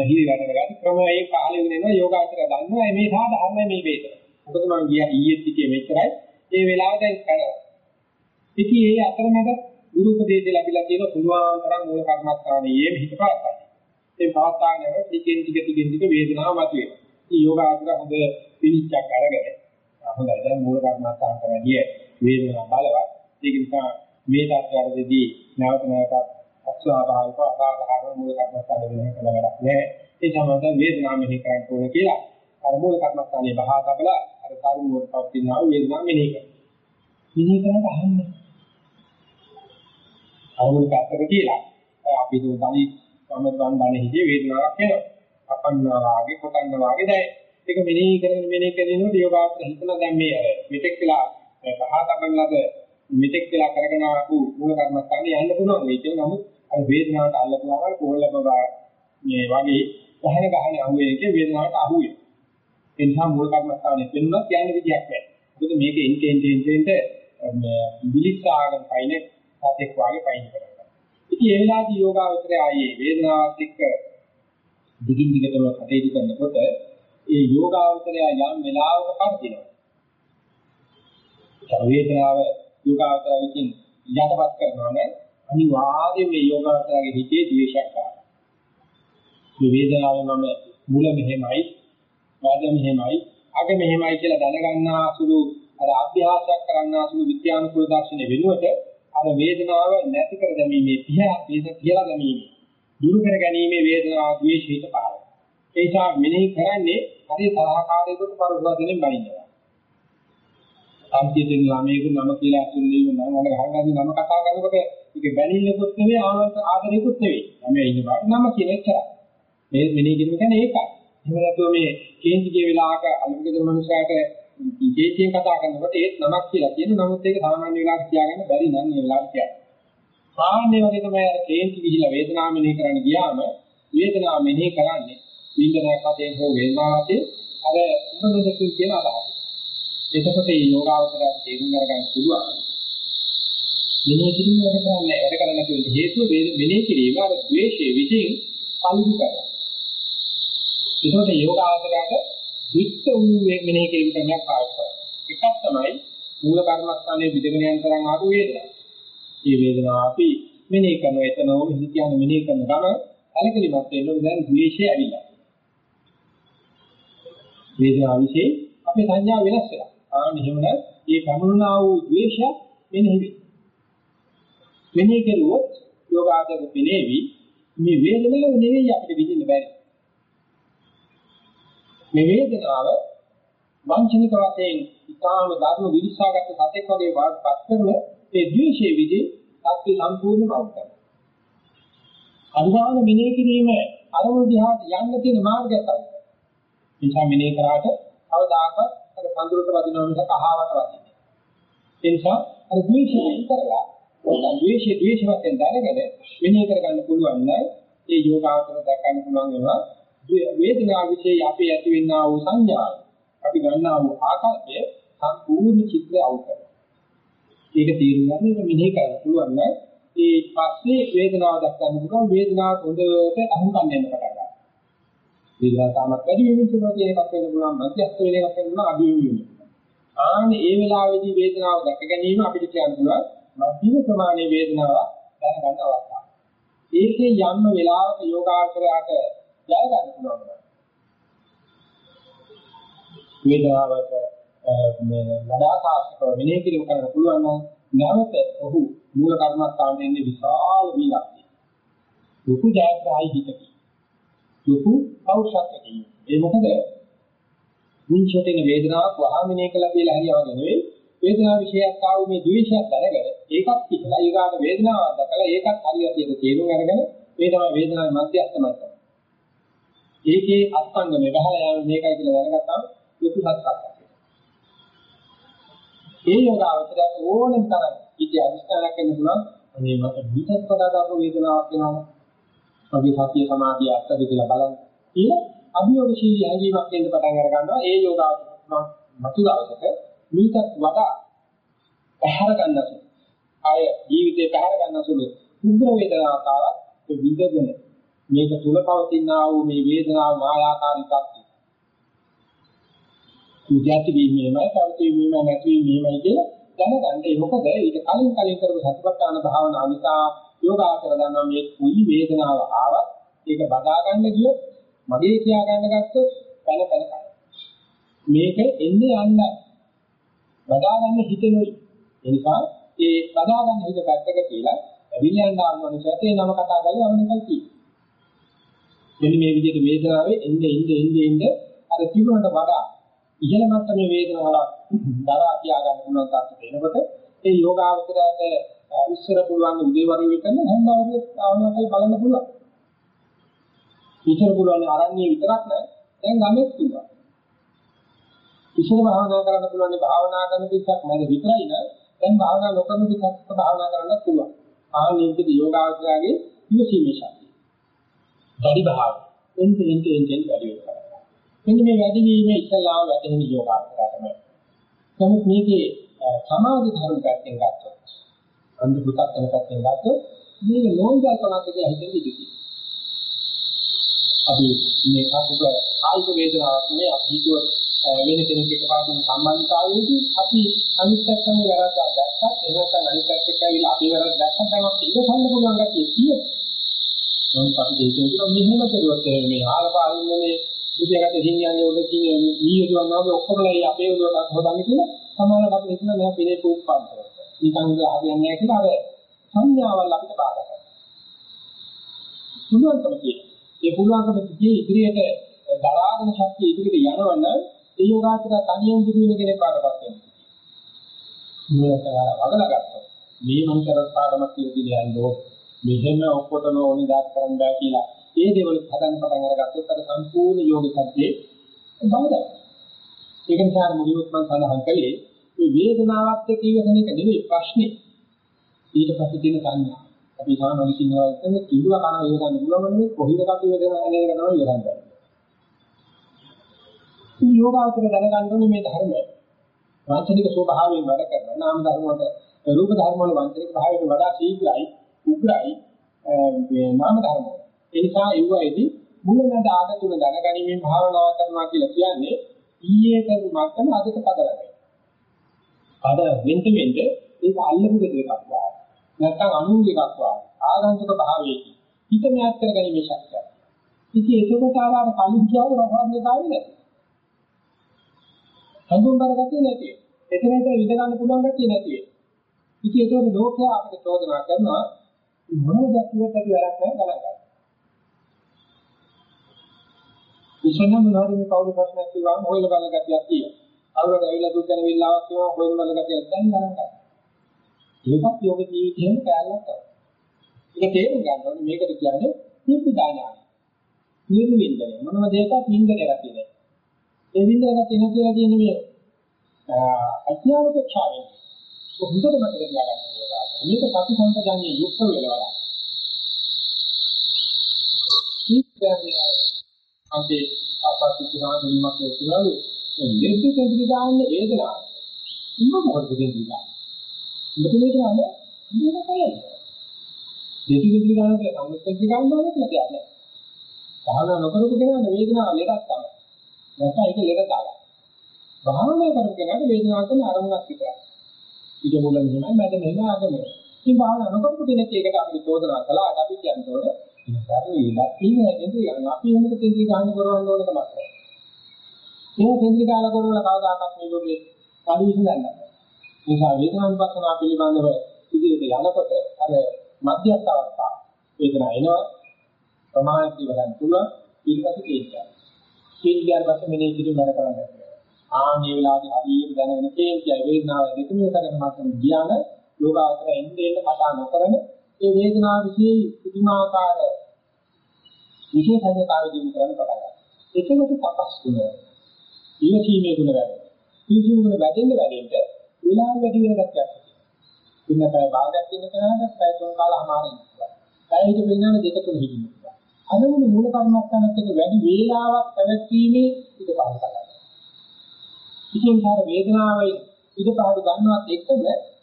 හිරි වැඩ ගන්න ක්‍රමයේ කාලෙ වෙනවා යෝගාචර දන්නවා මේ සාධාරණයි මේ වේදන. මොකද මම ගියා ඊයේ ටිකේ මෙච්චරයි ඒ වෙලාව දැන් කරනවා. ඉතින් ඒ අතරමැද ගුරු උපදේශ ලැබිලා තියෙන පුළුවන් තරම් මූල කර්මස්ථානයේ හිත පාත්තයි. ඒ පාත්තාගෙන ටිකෙන් ටික ටිකෙන් ටික වේදනාව මතුවේ. ඉතින් යෝගාචර හොඳ පිළිච්චක් අරගෙන හොඳයි දැන් මූල කර්මස්ථාන කරන්නේ වේදනාව බලවත්. ඒක නිසා මේ තත්ත්වවලදී නැවත නැවතත් අස්වාභාවික අසාධාරණ මූල කර්මස්ථාන වෙන කල වැඩක් නැහැ. ඒ සමග වේදනාව මෙහි කරන්න ඕනේ කියලා අර මූල කර්මස්ථානයේ බහා තබලා අර කරුණුවට පස්සිනා වේදනාව මෙනෙහි කරනවා. මෙනෙහි කරනකොට අහන්නේ. අවුල් පැත්තක කියලා. අපි දුන්නි සමතන් ගන්න හිතේ වේදනාවක් එනවා. අපන්නා වාගේ කොටන්න වාගේ දැයි. ඒක මෙනෙහි කරගෙන මෙනෙහි කරනකොට යෝගාවතර හිතන දැන් මේ අර මෙතෙක් කියලා පහ තබන ලද මෙතෙක් කියලා කරගෙන ආපු මූල කර්මස්ථානේ යන්න පුළුවන් වෙයි කියලා නමුත් අර වේදනාවට අල්ලපුවාම කොල්ල බබා මේ වගේ ගහන ගහන අහුවේ එකේ වේදනාවට අහුවේ. ඒ නිසා මූල කර්මස්ථානේ පෙන්නුනත් යන්න විදියක් නැහැ. මොකද මේක එන්ටෙන් ටෙන් ටෙන් විලිස්සාගෙන පයින් සතෙක් වාගේ පයින් කරනවා. ඉතින් ඒ වෙලාවේදී යෝගාවචරය ආයේ වේදනාවත් එක්ක දිගින් දිගටම කටයුතු කරනකොට ඒ යෝගාවචරය යම් වෙලාවක පස්දිනවා. වේදනාව යෝගාවචරය විසින් යටපත් කරනවා නම් අනිවාර්යයෙන් මේ යෝගාවචරයේ හිතේ ද්වේෂයක් ආවා. මේ වේදනාව මම මුල මෙහෙමයි, වාද මෙහෙමයි, අග මෙහෙමයි කියලා දැනගන්නා සුළු අර අභ්‍යාසයක් කරන්නා සුළු විද්‍යානුකූල දර්ශනය වෙනුවට අර වේදනාව නැති කර දැමීමේ තියා වේද කියලා දැමීම දුරු කර ගැනීම වේදනාව ද්වේෂයට පාර. ඒ නිසා මෙනෙහි කරන්නේ හරි සහකාරයකට පරිවර්තනෙන් බලිනවා. සම්පූර්ණ ළමයෙකු නම කියලා අතුල්ලේ නම් අර ගහගන්න නම කතා කරනකොට ඒක බැනිල්ලකුත් නෙවෙයි ආදරේකුත් නෙවෙයි. ළමයා ඉන්න බාට නම කියන එච්චරයි. මේ මෙනෙහි කිරීම කියන්නේ ඒකයි. එහෙම නැතුව මේ කේන්තිගේ වෙලාවක අලුතෙන් මනුස්සයාට කේන්තියෙන් කතා කරනකොට ඒත් නමක් කියලා කියන නමුත් ඒක සාමාන්‍ය වෙලාවට කියාගන්න බැරි නම් ඒ වෙලාවට කියන්නේ. සාමාන්‍ය වගේ තමයි අර කේන්ති ගිහිලා වේදනාව මෙනෙහි කරන්න ගියාම වේදනාව මෙනෙහි කරන්නේ විඳනයක් වශයෙන් හෝ වේදනාවතේ අර උඹදෙකින් කියන අදහස. එතකොට මේ යෝගාවචරය තේරුම් ගන්න පුළුවන්. මෙනෙහි කිරීම වැඩ කරන්නේ වැඩ කරන්න තියෙන හේතුව මෙනෙහි කිරීම අර ද්වේෂයේ විසින් පල්ලු කරනවා. ඒකට යෝගාවචරයට විත්ත වූ මෙනෙහි කිරීම ක්‍රමයක් පාවිච්චි කරනවා. එකක් තමයි මූල කර්මස්ථානයේ විදගෙන යන තරම් ආපු වේදනාව. මේ වේදනාව අපි මෙනෙහි කරන එතනම හිත කියන්නේ මෙනෙහි කරන ගම කලකිරීමක් වෙනවා දැන් ද්වේෂය ඇවිල්ලා. වේදනාව વિશે අපේ සංඥා වෙනස් වෙනවා. ආ මෙහෙමද මේ පමුණුනා වූ ද්වේෂය මෙනෙහි වෙයි. මෙනෙහි කරුවොත් යෝගාචර පිනේවි මේ වේදනාව නෙවෙයි අපිට විඳින්න බැරි. මේ වේදනාව වංචනික වශයෙන් ඉතාම ධර්ම විනිශ්චයගත සතෙක් වගේ වාස්පත් කරන ඒ ද්වේෂයේ විදි සත්‍ය සම්පූර්ණම අවබෝධ අනුගාන මෙනෙහි කිරීම අරමුණ දිහාට යන්න තියෙන මාර්ගයක් තමයි. නිසා මෙනෙහි කරාට අවදාකත් අර පඳුරට වදිනවා මිසක් අහවට වදින්නේ. ඒ නිසා අර ද්වේෂය ඉතරලා ද්වේෂය ද්වේෂ වශයෙන් දැනගෙන මෙනෙහි කරගන්න පුළුවන් නම් ඒ යෝගාවතර දක්වන්න පුළුවන් වෙනවා වේදනාව વિશે අපේ ඇතිවෙනා වූ සංඥා අපි ගන්නා වූ ආකාරය සම්පූර්ණ චිත්‍රය අවුකරන. ඒක තේරුම් ගන්න එක මෙනෙහි කරන්න පුළුවන් නම් ඒ පස්සේ වේදනාව දක්වන්න පුළුවන් වේදනාව හොඳට අහුම්කම් දෙන්න පටන් ගන්නවා. වේදනාව තාමත් වැඩි වෙමින් තියෙනවා කියන එකක් වෙන්න පුළුවන් මධ්‍යස්ථ වෙන එකක් වෙන්න පුළුවන් අඩු වෙමින්. ආන්නේ ඒ වෙලාවේදී වේදනාව දැක ගැනීම අපිට කියන්න පුළුවන් මධ්‍යම ප්‍රමාණයේ වේදනාව දැනගන්න අවස්ථාව. ඒකේ යම් වෙලාවක යෝගාචරයට ජය ගන්න පුළුවන්. වේදනාවට මේ වඩාකාශක විනය කිරීම කරන්න පුළුවන් නම් නැවත ඔහු මූල කර්මස්ථානයේ ඉන්නේ විශාල වීලක්තිය. ලොකු ජයග්‍රහයි හිතකි. ලොකු පෞෂත්වකි. ඒ මොකද මුංචතේන වේදනාවක් වහමිනේ කළා කියලා හරියව නෙවෙයි වේදනාව විශේෂයක් ආව මේ ද්වේෂයක් දැනගෙන ඒකත් පිටලා ඊගාට වේදනාවක් දැකලා ඒකත් හරියට තේරුම් අරගෙන මේ තමයි වේදනාවේ මධ්‍යස්ථමයි. ඒකේ අත්ංගමේ බහලා යන මේකයි කියලා දැනගත්තාම ලොකු සත්‍යක්. ඒ යෝගාවචරයට ඕනෙම තරම් ඉති අධිෂ්ඨානයක් වෙන්න පුළුවන්. මේ මට විතක් වඩා දාපු වේදනාවක් වෙනවා. මගේ සතිය සමාධිය අත්දැක කියලා බලන්න. කියලා අභියෝගශීලී හැඟීමක් එන්න පටන් අර ගන්නවා. ඒ යෝගාවචර මතු දවසක මීටත් වඩා පැහැර ගන්නසු. ආය ජීවිතේ පැහැර ගන්නසු උග්‍ර වේදනාවක් ආවත් ඒ විඳගෙන මේක තුල පවතිනා වූ මේ වේදනාව මායාකාරී තත්ත්වය. විද්‍යාති වීමෙමයි පවතින වීම නැති වීමයි කියලා දැනගන්න. ඒ මොකද ඊට කලින් කලින් කරපු සතිපට්ඨාන භාවනාව නිසා යෝගාචර දන්නා මේ කුයි වේදනාව ආවත් ඒක බදා ගන්න ගියොත් මගේ කියා ගන්න ගත්තොත් පැන පැන කන. මේක එන්නේ යන්න බදා ගන්න හිතෙනුයි. ඒ නිසා ඒ බදා ගන්න හිත පැත්තක කියලා ඇවිල්ලා යන ආත්මනිසත් ඒ නම කතා කරලා යන්න එකයි තියෙන්නේ. මෙන්න මේ විදිහට වේදනාවේ එන්නේ එන්නේ එන්නේ එන්නේ අර තිබුණට වඩා ඉහළ මට්ටමේ වේදනාවක් දරා තියා ගන්න පුළුවන් තත්ත්වයට එනකොට ඒ යෝගාවචරයට ඉස්සර පුළුවන් උදේ වගේ විතරම හැන්දාවරිය ආවනකල් බලන්න පුළුවන්. ඉස්සර පුළුවන් ආරණ්‍ය විතරක් නෑ දැන් ගමෙත් පුළුවන්. ඉස්සර භාවනා කරන්න පුළුවන් භාවනා කරන පිටක් මැද විතරයි නේද? දැන් භාවනා නොකරන පිටක් භාවනා කරන්න පුළුවන්. ආනේකද යෝගාවචරයේ ඉවසීමේ ශක්තිය. වැඩි භාවය. එන්ට එන්ට එන්ට වැඩි වෙනවා. මෙන්න මේ වැඩි වීම ඉස්සලාම වැටෙන යෝගාවචරය තමයි. නමුත් මේකේ සමාධි ධර්ම පැත්තෙන් ගත්තොත් අන්ධ පුතක් වෙන පැත්තෙන් ගත්තොත් මේක නෝන්ජල්පනක් කියලා හිතෙන්නේ ඉතිරි. අපි මේ කපුක කායික වේදනාවක් නෙමෙයි අපි හිතුව වෙන කෙනෙක් එක්ක පාදින සම්බන්ධතාවයේදී අපි අනිත් පැත්තේ වැරද්දක් දැක්කත් එහෙම නැත්නම් අනිත් පැත්තට ඇවිල්ලා අපි වැරද්ද දැක්කත් දැන් අපි ඉවසන්න පුළුවන් ගැතිය තියෙනවා. නමුත් අපි දෙකෙන් මෙහෙම කරුවොත් මේ ආලපාලින්න මේ බුද්ධඝාත හිණියන්නේ උඩ තියෙන මීයදුවන් වගේ ඔක්කොම ලයි අපේ උඩට හොදන්නේ කියලා සමානව අපි හිතන මෙයා පිළේ පූප්පන්තර. නිකන් ඉඳ හරියන්නේ නැහැ කියලා අර සංඥාවල් අපිට බාධා කරනවා. පුළුවන්කම තියෙනවා. ඒ පුළුවන්කම තියේ ඉදිරියට දරාගෙන ශක්තිය ඉදිරියට යනවනම් ඒ යෝගාචර තනියෙන් දුරු වෙන කෙනෙක් පාඩපත් වෙනවා. මේක වගලා ගත්තා. මේ මං කරත් පාඩමක් කියලා දිලා යන්නෝ මෙහෙම ඔක්කොටම ඕනි දාත් කරන්න බෑ කියලා ඒ දේවල් හදන්න පටන් අරගත්තොත් අර සම්පූර්ණ යෝගික සත්‍යයේ බාධා. ඒක නිසා මුලින්ම මම සඳහන් කළේ මේ වේදනාවත් එක්ක ඉවසන එක නෙවෙයි ප්‍රශ්නේ. ඊට පස්සේ තියෙන සංඥා. අපි සාමාන්‍ය කියනවා එතන කිලුව කන ඉවසන්න පුළුවන් නෙවෙයි කොහිද කපි වේදනාව ඇලෙන එක තමයි ඉවසන්නේ. මේ යෝගාවතර දැනගන්න ඕනේ මේ ධර්මය. වාචනික ස්වභාවයෙන් වැඩ කරන නාම ධර්ම වලට රූප ධර්ම වල වාචනික භාවයට වඩා ශීඝ්‍රයි උග්‍රයි මේ නාම ධර්ම. ඒ නිසා ඒවයිදී මුලමඳ ආග තුන දැනගැනීමෙන් භාවනා කරනවා කියලා කියන්නේ ඊයේ කරු මට්ටම අදට පදරන්නේ. පද වෙන්න වෙන්න ඒක අල්ලපු දෙයක් වගේ. නැත්නම් අනුන්ගේ එකක් වගේ. ආගන්තුක භාවයකින් හිත මෑත් කරගැනීමේ ශක්තිය. ඉතින් ඒකකට ආවම කලින් කියව රහන්නේ කාවේ නැති. හඳුන් කරගත්තේ නැති. එතන එතන විඳ ගන්න පුළුවන් ගැතිය නැති. ඉතින් ඒකේ ලෝකයා අපිට චෝදනා කරනවා මොනවද කිව්වත් අපි වැඩක් නැහැ ගණන් ගන්න. ඉස්සෙල්ලා මොනවද මේ කවුරු ප්‍රශ්නයක් කිව්වම හොයලා බලන ගැතියක් තියෙනවා. කවුරුද ඇවිල්ලා දුක් ගැන විල්ලාවක් කියනවා හොයලා බලන ගැතියක් දැන් ගණන් ගන්න. ඒකත් යෝග ජීවිතේම කැලලක් තමයි. ඒක තේරුම් ගන්න ඕනේ මේකට කියන්නේ නිප්පදානය. නිර්වින්දනය මොනම දෙයකත් නින්දනයක් තියෙන්නේ. ඒ වින්දනයක් තියෙන කියලා කියන්නේ මේ අත්‍යවශ්‍යතාවය. හොඳට මතක තියාගන්න ඕනේ. මේක සති සම්පජාන්නේ යුක්ත වෙනවා. මේ අපේ ආපස්තිකා දෙන්නක් කියනවා දෙද්ද කෙන්ද්‍රී දාන්නේ වේදනාව. උඹ මොකද කෙන්ද්‍රී දාන්නේ? උඹට වේදනාවක් නෑ නේද? දෙද්ද කෙන්ද්‍රී දාන්නේ සම්මුත කෙන්ද්‍රී දාන්නේ කියලා කියන්නේ. භාවනා නොකරපු කෙනාට වේදනාව ලෙඩක් තමයි. නැත්නම් ඒක ලෙඩ දාගන්න. භාවනා කරපු කෙනාට වේදනාව කියන අරමුණක් විතරයි. ඊට මුල මෙහෙමයි මැද මෙහෙම අග මෙහෙම. ඉතින් භාවනා නොකරපු කෙනෙක් ඒකට අපිට චෝදනා කළාට අපි කියන්නේ ඉතින් ඉන්නේ කෙන්ද්‍රී ගන්න. අපි එහෙම කෙන්ද්‍රී ගන්න කරවන්න ඕන කමක් නැහැ. මේ කෙන්ද්‍රී කාල කරවල කවදාකවත් මේ ලෝකේ පරිවිසඳන්න නැහැ. ඒ නිසා වේදනානුපස්සනාව පිළිබඳව ඉදිරියට යනකොට අර මධ්‍යස්ථ අවස්ථාව වේදනාව එනවා ප්‍රමාණික වලන් තුල ඊටපස්සේ කේන්ද්‍රය. කේන්ද්‍රයන් පස්සේ මෙනේ කිරි වැඩ කරන්නේ. ආන්නේ වෙලාවේ හරියට දැනගෙන කේන්ද්‍රය වේදනාව දෙකම එකගෙන මාතන ගියාන යෝගාවතර එන්නේ එන්න කතා නොකරන ඒ වේදනාව විශේෂ පුදුමාකාර විශේෂඥතාවය දිනු කරන්න පටන් ගන්නවා. ඒකකට තපස් ගුණ. ඊවීමේ ගුණ වැඩි. ඊවීමේ ගුණ වැඩෙන්න වැඩෙන්න විලාම වැඩි වෙන ගැටයක්. ඉන්න පැය භාගයක් ඉන්න කෙනාට පැය තුන කාලමාරයි. පැයකට වෙනන දෙක තුන හිටිනවා. අරමුණු මූල කර්මස්ථානත් එක්ක වැඩි වේලාවක් පැවැත්වීමේ ඉඩ පාඩු කරගන්නවා. ඉතින් කාර වේදනාවයි ඉඩ පාඩු ගන්නවත් එක්කම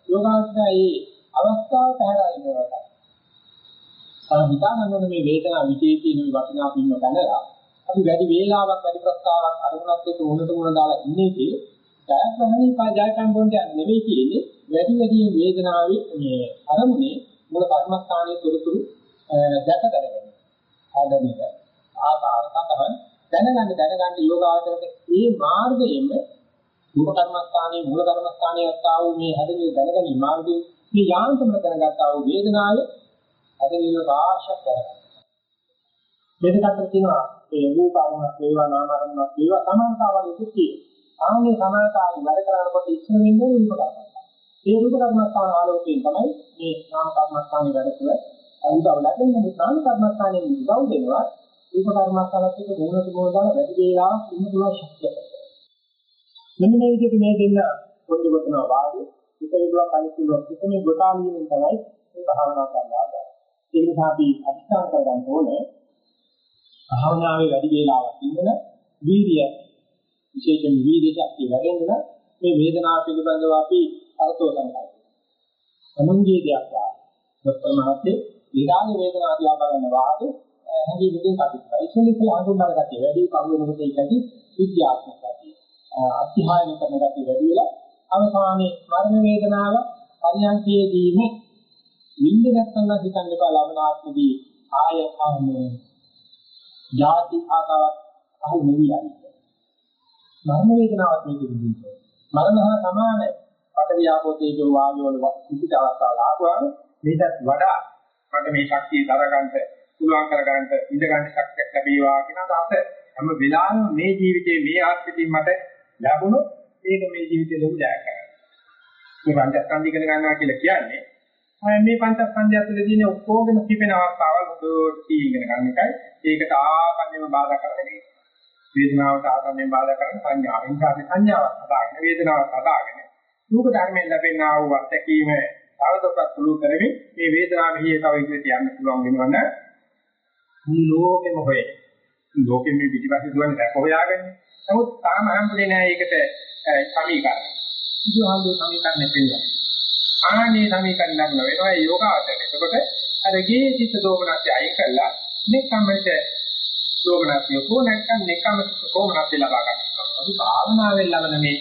යෝගාවචරයේ අවස්ථාව පැහැරලා ඉන්නවා. අර හිතාගන්න මේ වේදනාව විශේෂයෙන් වටිනා පින්න දැනලා අපි වැඩි වේලාවක් වැඩි ප්‍රස්තාවක් අරමුණක් එක්ක උනට උන දාලා ඉන්නේ කි ජයග්‍රහණී පාජයයන් බොන්ට නෙමෙයි කියන්නේ වැඩි වැඩියෙන් වේදනාවේ මේ අරමුණේ මුල කර්මස්ථානයේ තුරුතුරු දැක දැනගන්න. ආදමික ආකාර සතහන් දැනගන්න දැනගන්න යෝගාචරයට මේ මාර්ගයෙන්ම මුල කර්මස්ථානයේ මුල කර්මස්ථානයේ අත්තා වූ මේ හැදෙන දැනගැනීම මාර්ගයේ මේ යාන්ත්‍රම දැනගත්තා වූ වේදනාවේ අදවිල රාශියක් කරගන්නවා. මේක අතර තියෙනවා ඒ රූප අරමුණක් වේවා නාම අරමුණක් වේවා සමානතාවල් ඉතිරි තියෙනවා. ආන්නේ සමාකාරී වැඩ කරනකොට ඉස්සර වෙන්නේ රූප කර්මස්ථාන. ඒ රූප කර්මස්ථාන ආලෝකයෙන් තමයි මේ නාම කර්මස්ථානේ වැඩ කර උදව් ලැබෙන්නේ. නාම කර්මස්ථානේ උදව් දෙනවා රූප කර්මස්ථානත් එක්ක මොනවද මොනවද වැඩි වේලාවක් ඉන්න පුළුවන් ශක්තිය. මෙන්න මේ විදිහට මේ දෙන්න පොඩි කොටනවා වාගේ විතරිදුවක් අනිත්‍යයක් කිසිම ගොතාලියෙන් තමයි මේ භාවනා කරනවා. ඒ නිසා අපි අධිෂ්ඨාන කරගන්න ඕනේ භාවනාවේ වැඩි වේලාවක් ඉන්න වීර්ය විශේෂයෙන් වීර්ය ශක්තිය වැඩෙන්න මේ වේදනාව පිළිබඳව අපි අරතෝ සංකල්ප. සමුංගී දෙයක් වා. දොස්තර මහත්තයේ විරාග වේදනාව දිහා බලන වාගේ හැඟීමකින් කටයුතු. ඉතින් ඉතින් හඳුන්වන ගැතිය වැඩි කවු වෙනකොට ඒකදී විද්‍යාත්මක ගැතිය. අධ්‍යයනය කරන ගැටි වැඩි වෙලා අවසානයේ මරණ වේදනාව පරිණතියේදීම නිින්ද නැත්නම් හිතන්න එපා ලබනාත්මදී ආය ආමේ යටි ආකාරයක් අහු නෙවි යන්නේ මරණ වේදනාවක් මේක විදිහට. මරණ හා සමාන පටවියාපෝ තේජෝ වායෝ වල විවිධ අවස්ථා ලාභවා මේකත් වඩා මට මේ ශක්තිය දරගන්න පුළුවන් කරගන්න ඉඳ ගන්න ශක්තියක් ලැබේවා කියන අදහස හැම වෙලාවෙම මේ ජීවිතේ මේ ආත්මෙදී මට ලැබුණොත් ඒක මේ ජීවිතේ ලොකු ජයග්‍රහණයක්. මේ පංචස්කන්ධ ඉගෙන ගන්නවා කියලා කියන්නේ මේ පංචස්කන්ධය ඇතුලේ තියෙන ඔක්කොගෙම කිපෙන අවස්ථාවල් හොඳට ඉගෙන ගන්න එකයි. ඒකට ආකන්නෙම බාධා කරන්නේ වේදනාවට ආකන්නෙම බාධා කරන සංඥාව. ඒ නිසා අපි සංඥාවක් හදාගෙන වේදනාවක් හදාගෙන දුක ධර්මයෙන් ලැබෙන ආ වූ අත්දැකීම තවදුරටත් පුළු කරමින් මේ වේදනාව මෙහි තව ඉදිරියට යන්න පුළුවන් වෙනවනේ. මේ ලෝකෙම හොයේ. ලෝකෙම මේ පිටිපස්සේ දුවන්නේ දැක හොයාගන්නේ. නමුත් තාම හම්බුනේ නැහැ ඒකට සමීකරණ. බුදුහාමුදුරු සමීකරණ දෙන්නවා. ආනේ සමීකරණ ලබන වෙනවා ඒ යෝගාවචරය. එතකොට අර ගේ චිත්ත දෝමනස්ය අයින් කළා නෙකමට දෝමනස්ය කො නැත්නම් නෙකම කොමනස්ය ලබා ගන්න පුළුවන්. අපි භාවනාවෙන් ලබන මේ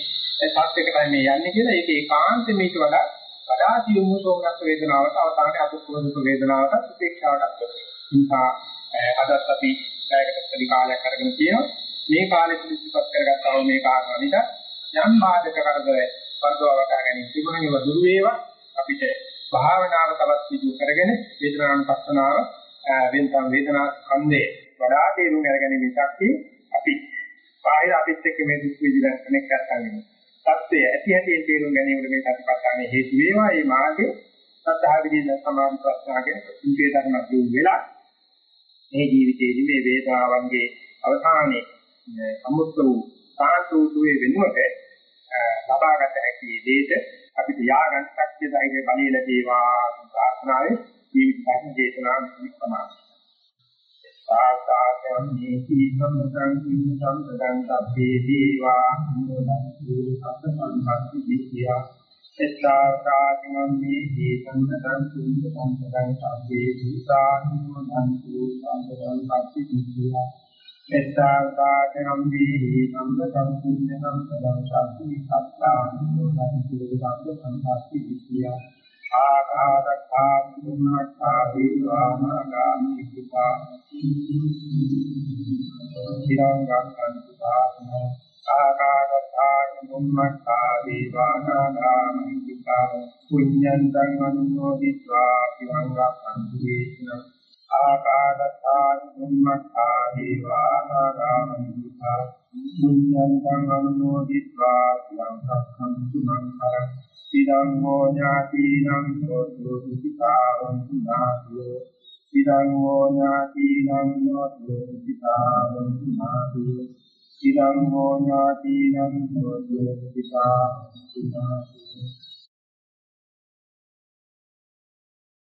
සත්‍යකටයි මේ යන්නේ කියලා ඒක ඒකාන්තෙම ඊට වඩා වඩා සියුම් දෝමනස් වේදනාවට අවසානයේ අදුක්කෝදුක වේදනාවට උපේක්ෂාවට නිසා අදත් අපි පැයකට පරි කාලයක් අරගෙන තියෙනවා. මේ කාලෙ පිළිසිපත් කරගත්තා වූ මේ කාරණා නිසා යම් බාධක කරදර වර්ධවව ගැනීම තිබුණේ ඒවා දුර වේවා අපිට භාවනාව තවත් සිදු කරගෙන වේදනානුපස්සනාව වෙනතම් වේදනා ස්කන්ධේ වඩා තේරුම් අරගෙන ශක්තිය අපි බාහිර අපිත් එක්ක මේ දුක් විඳින කෙනෙක් අත්හරින්න. සත්‍යය ඇති ඇති තේරුම් ගැනීමට මේ සතිපට්ඨානේ හේතු වේවා. මේ මාර්ගයේ සත්‍යා විදින සමාන ප්‍රශ්නාගේ ඉන්දිය ධර්ම දුක් වෙලා මේ ජීවිතයේදී මේ වේදාවන්ගේ අවසානයේ අමුත්තු වූ සාන්තුතුවේ වෙනුවට ලබාගත හැකි දෙයට අපිට යාගන් ශක්තිය ධෛර්ය බලය ලැබේවා ප්‍රාර්ථනාවේ ජීවිත ධර්ම දේශනා සමාප්ත. සාකාසයන් නීති සම්මතං සම්පදං සබ්බේ දීවා මොනක්ඛු සම්පන්ති විද්‍යා එස්සාකාසයන් නීති සම්මතං සම්පදං සබ්බේ දීවා මොනක්ඛු සම්පදං සබ්බේ විද්‍යා එස්සාකාසයන් නීති සම්මතං සම්පදං සබ්බේ සත්තා මොනක්ඛු සම්පදං සබ්බේ විද්‍යා ආකාරකා මුන්නක්ඛා දීවානාගාමි පිතා තිරංගක්ඛන්තු සාසනෝ ආකාරකා මුන්නක්ඛා දීවානාගාමි පිතා පුඤ්ඤන්තං අනුමෝදිत्वा තිරංගක්ඛන්තු දේශන ආකාරකා මුන්නක්ඛා දීවානාගාමි පිතා පුඤ්ඤන්තං අනුමෝදිत्वा තිරංගක්ඛන්තු මංකරං ඉදං හෝ ඥාතිනං හෝතු සුඛිතාවන්තු නාතියෝ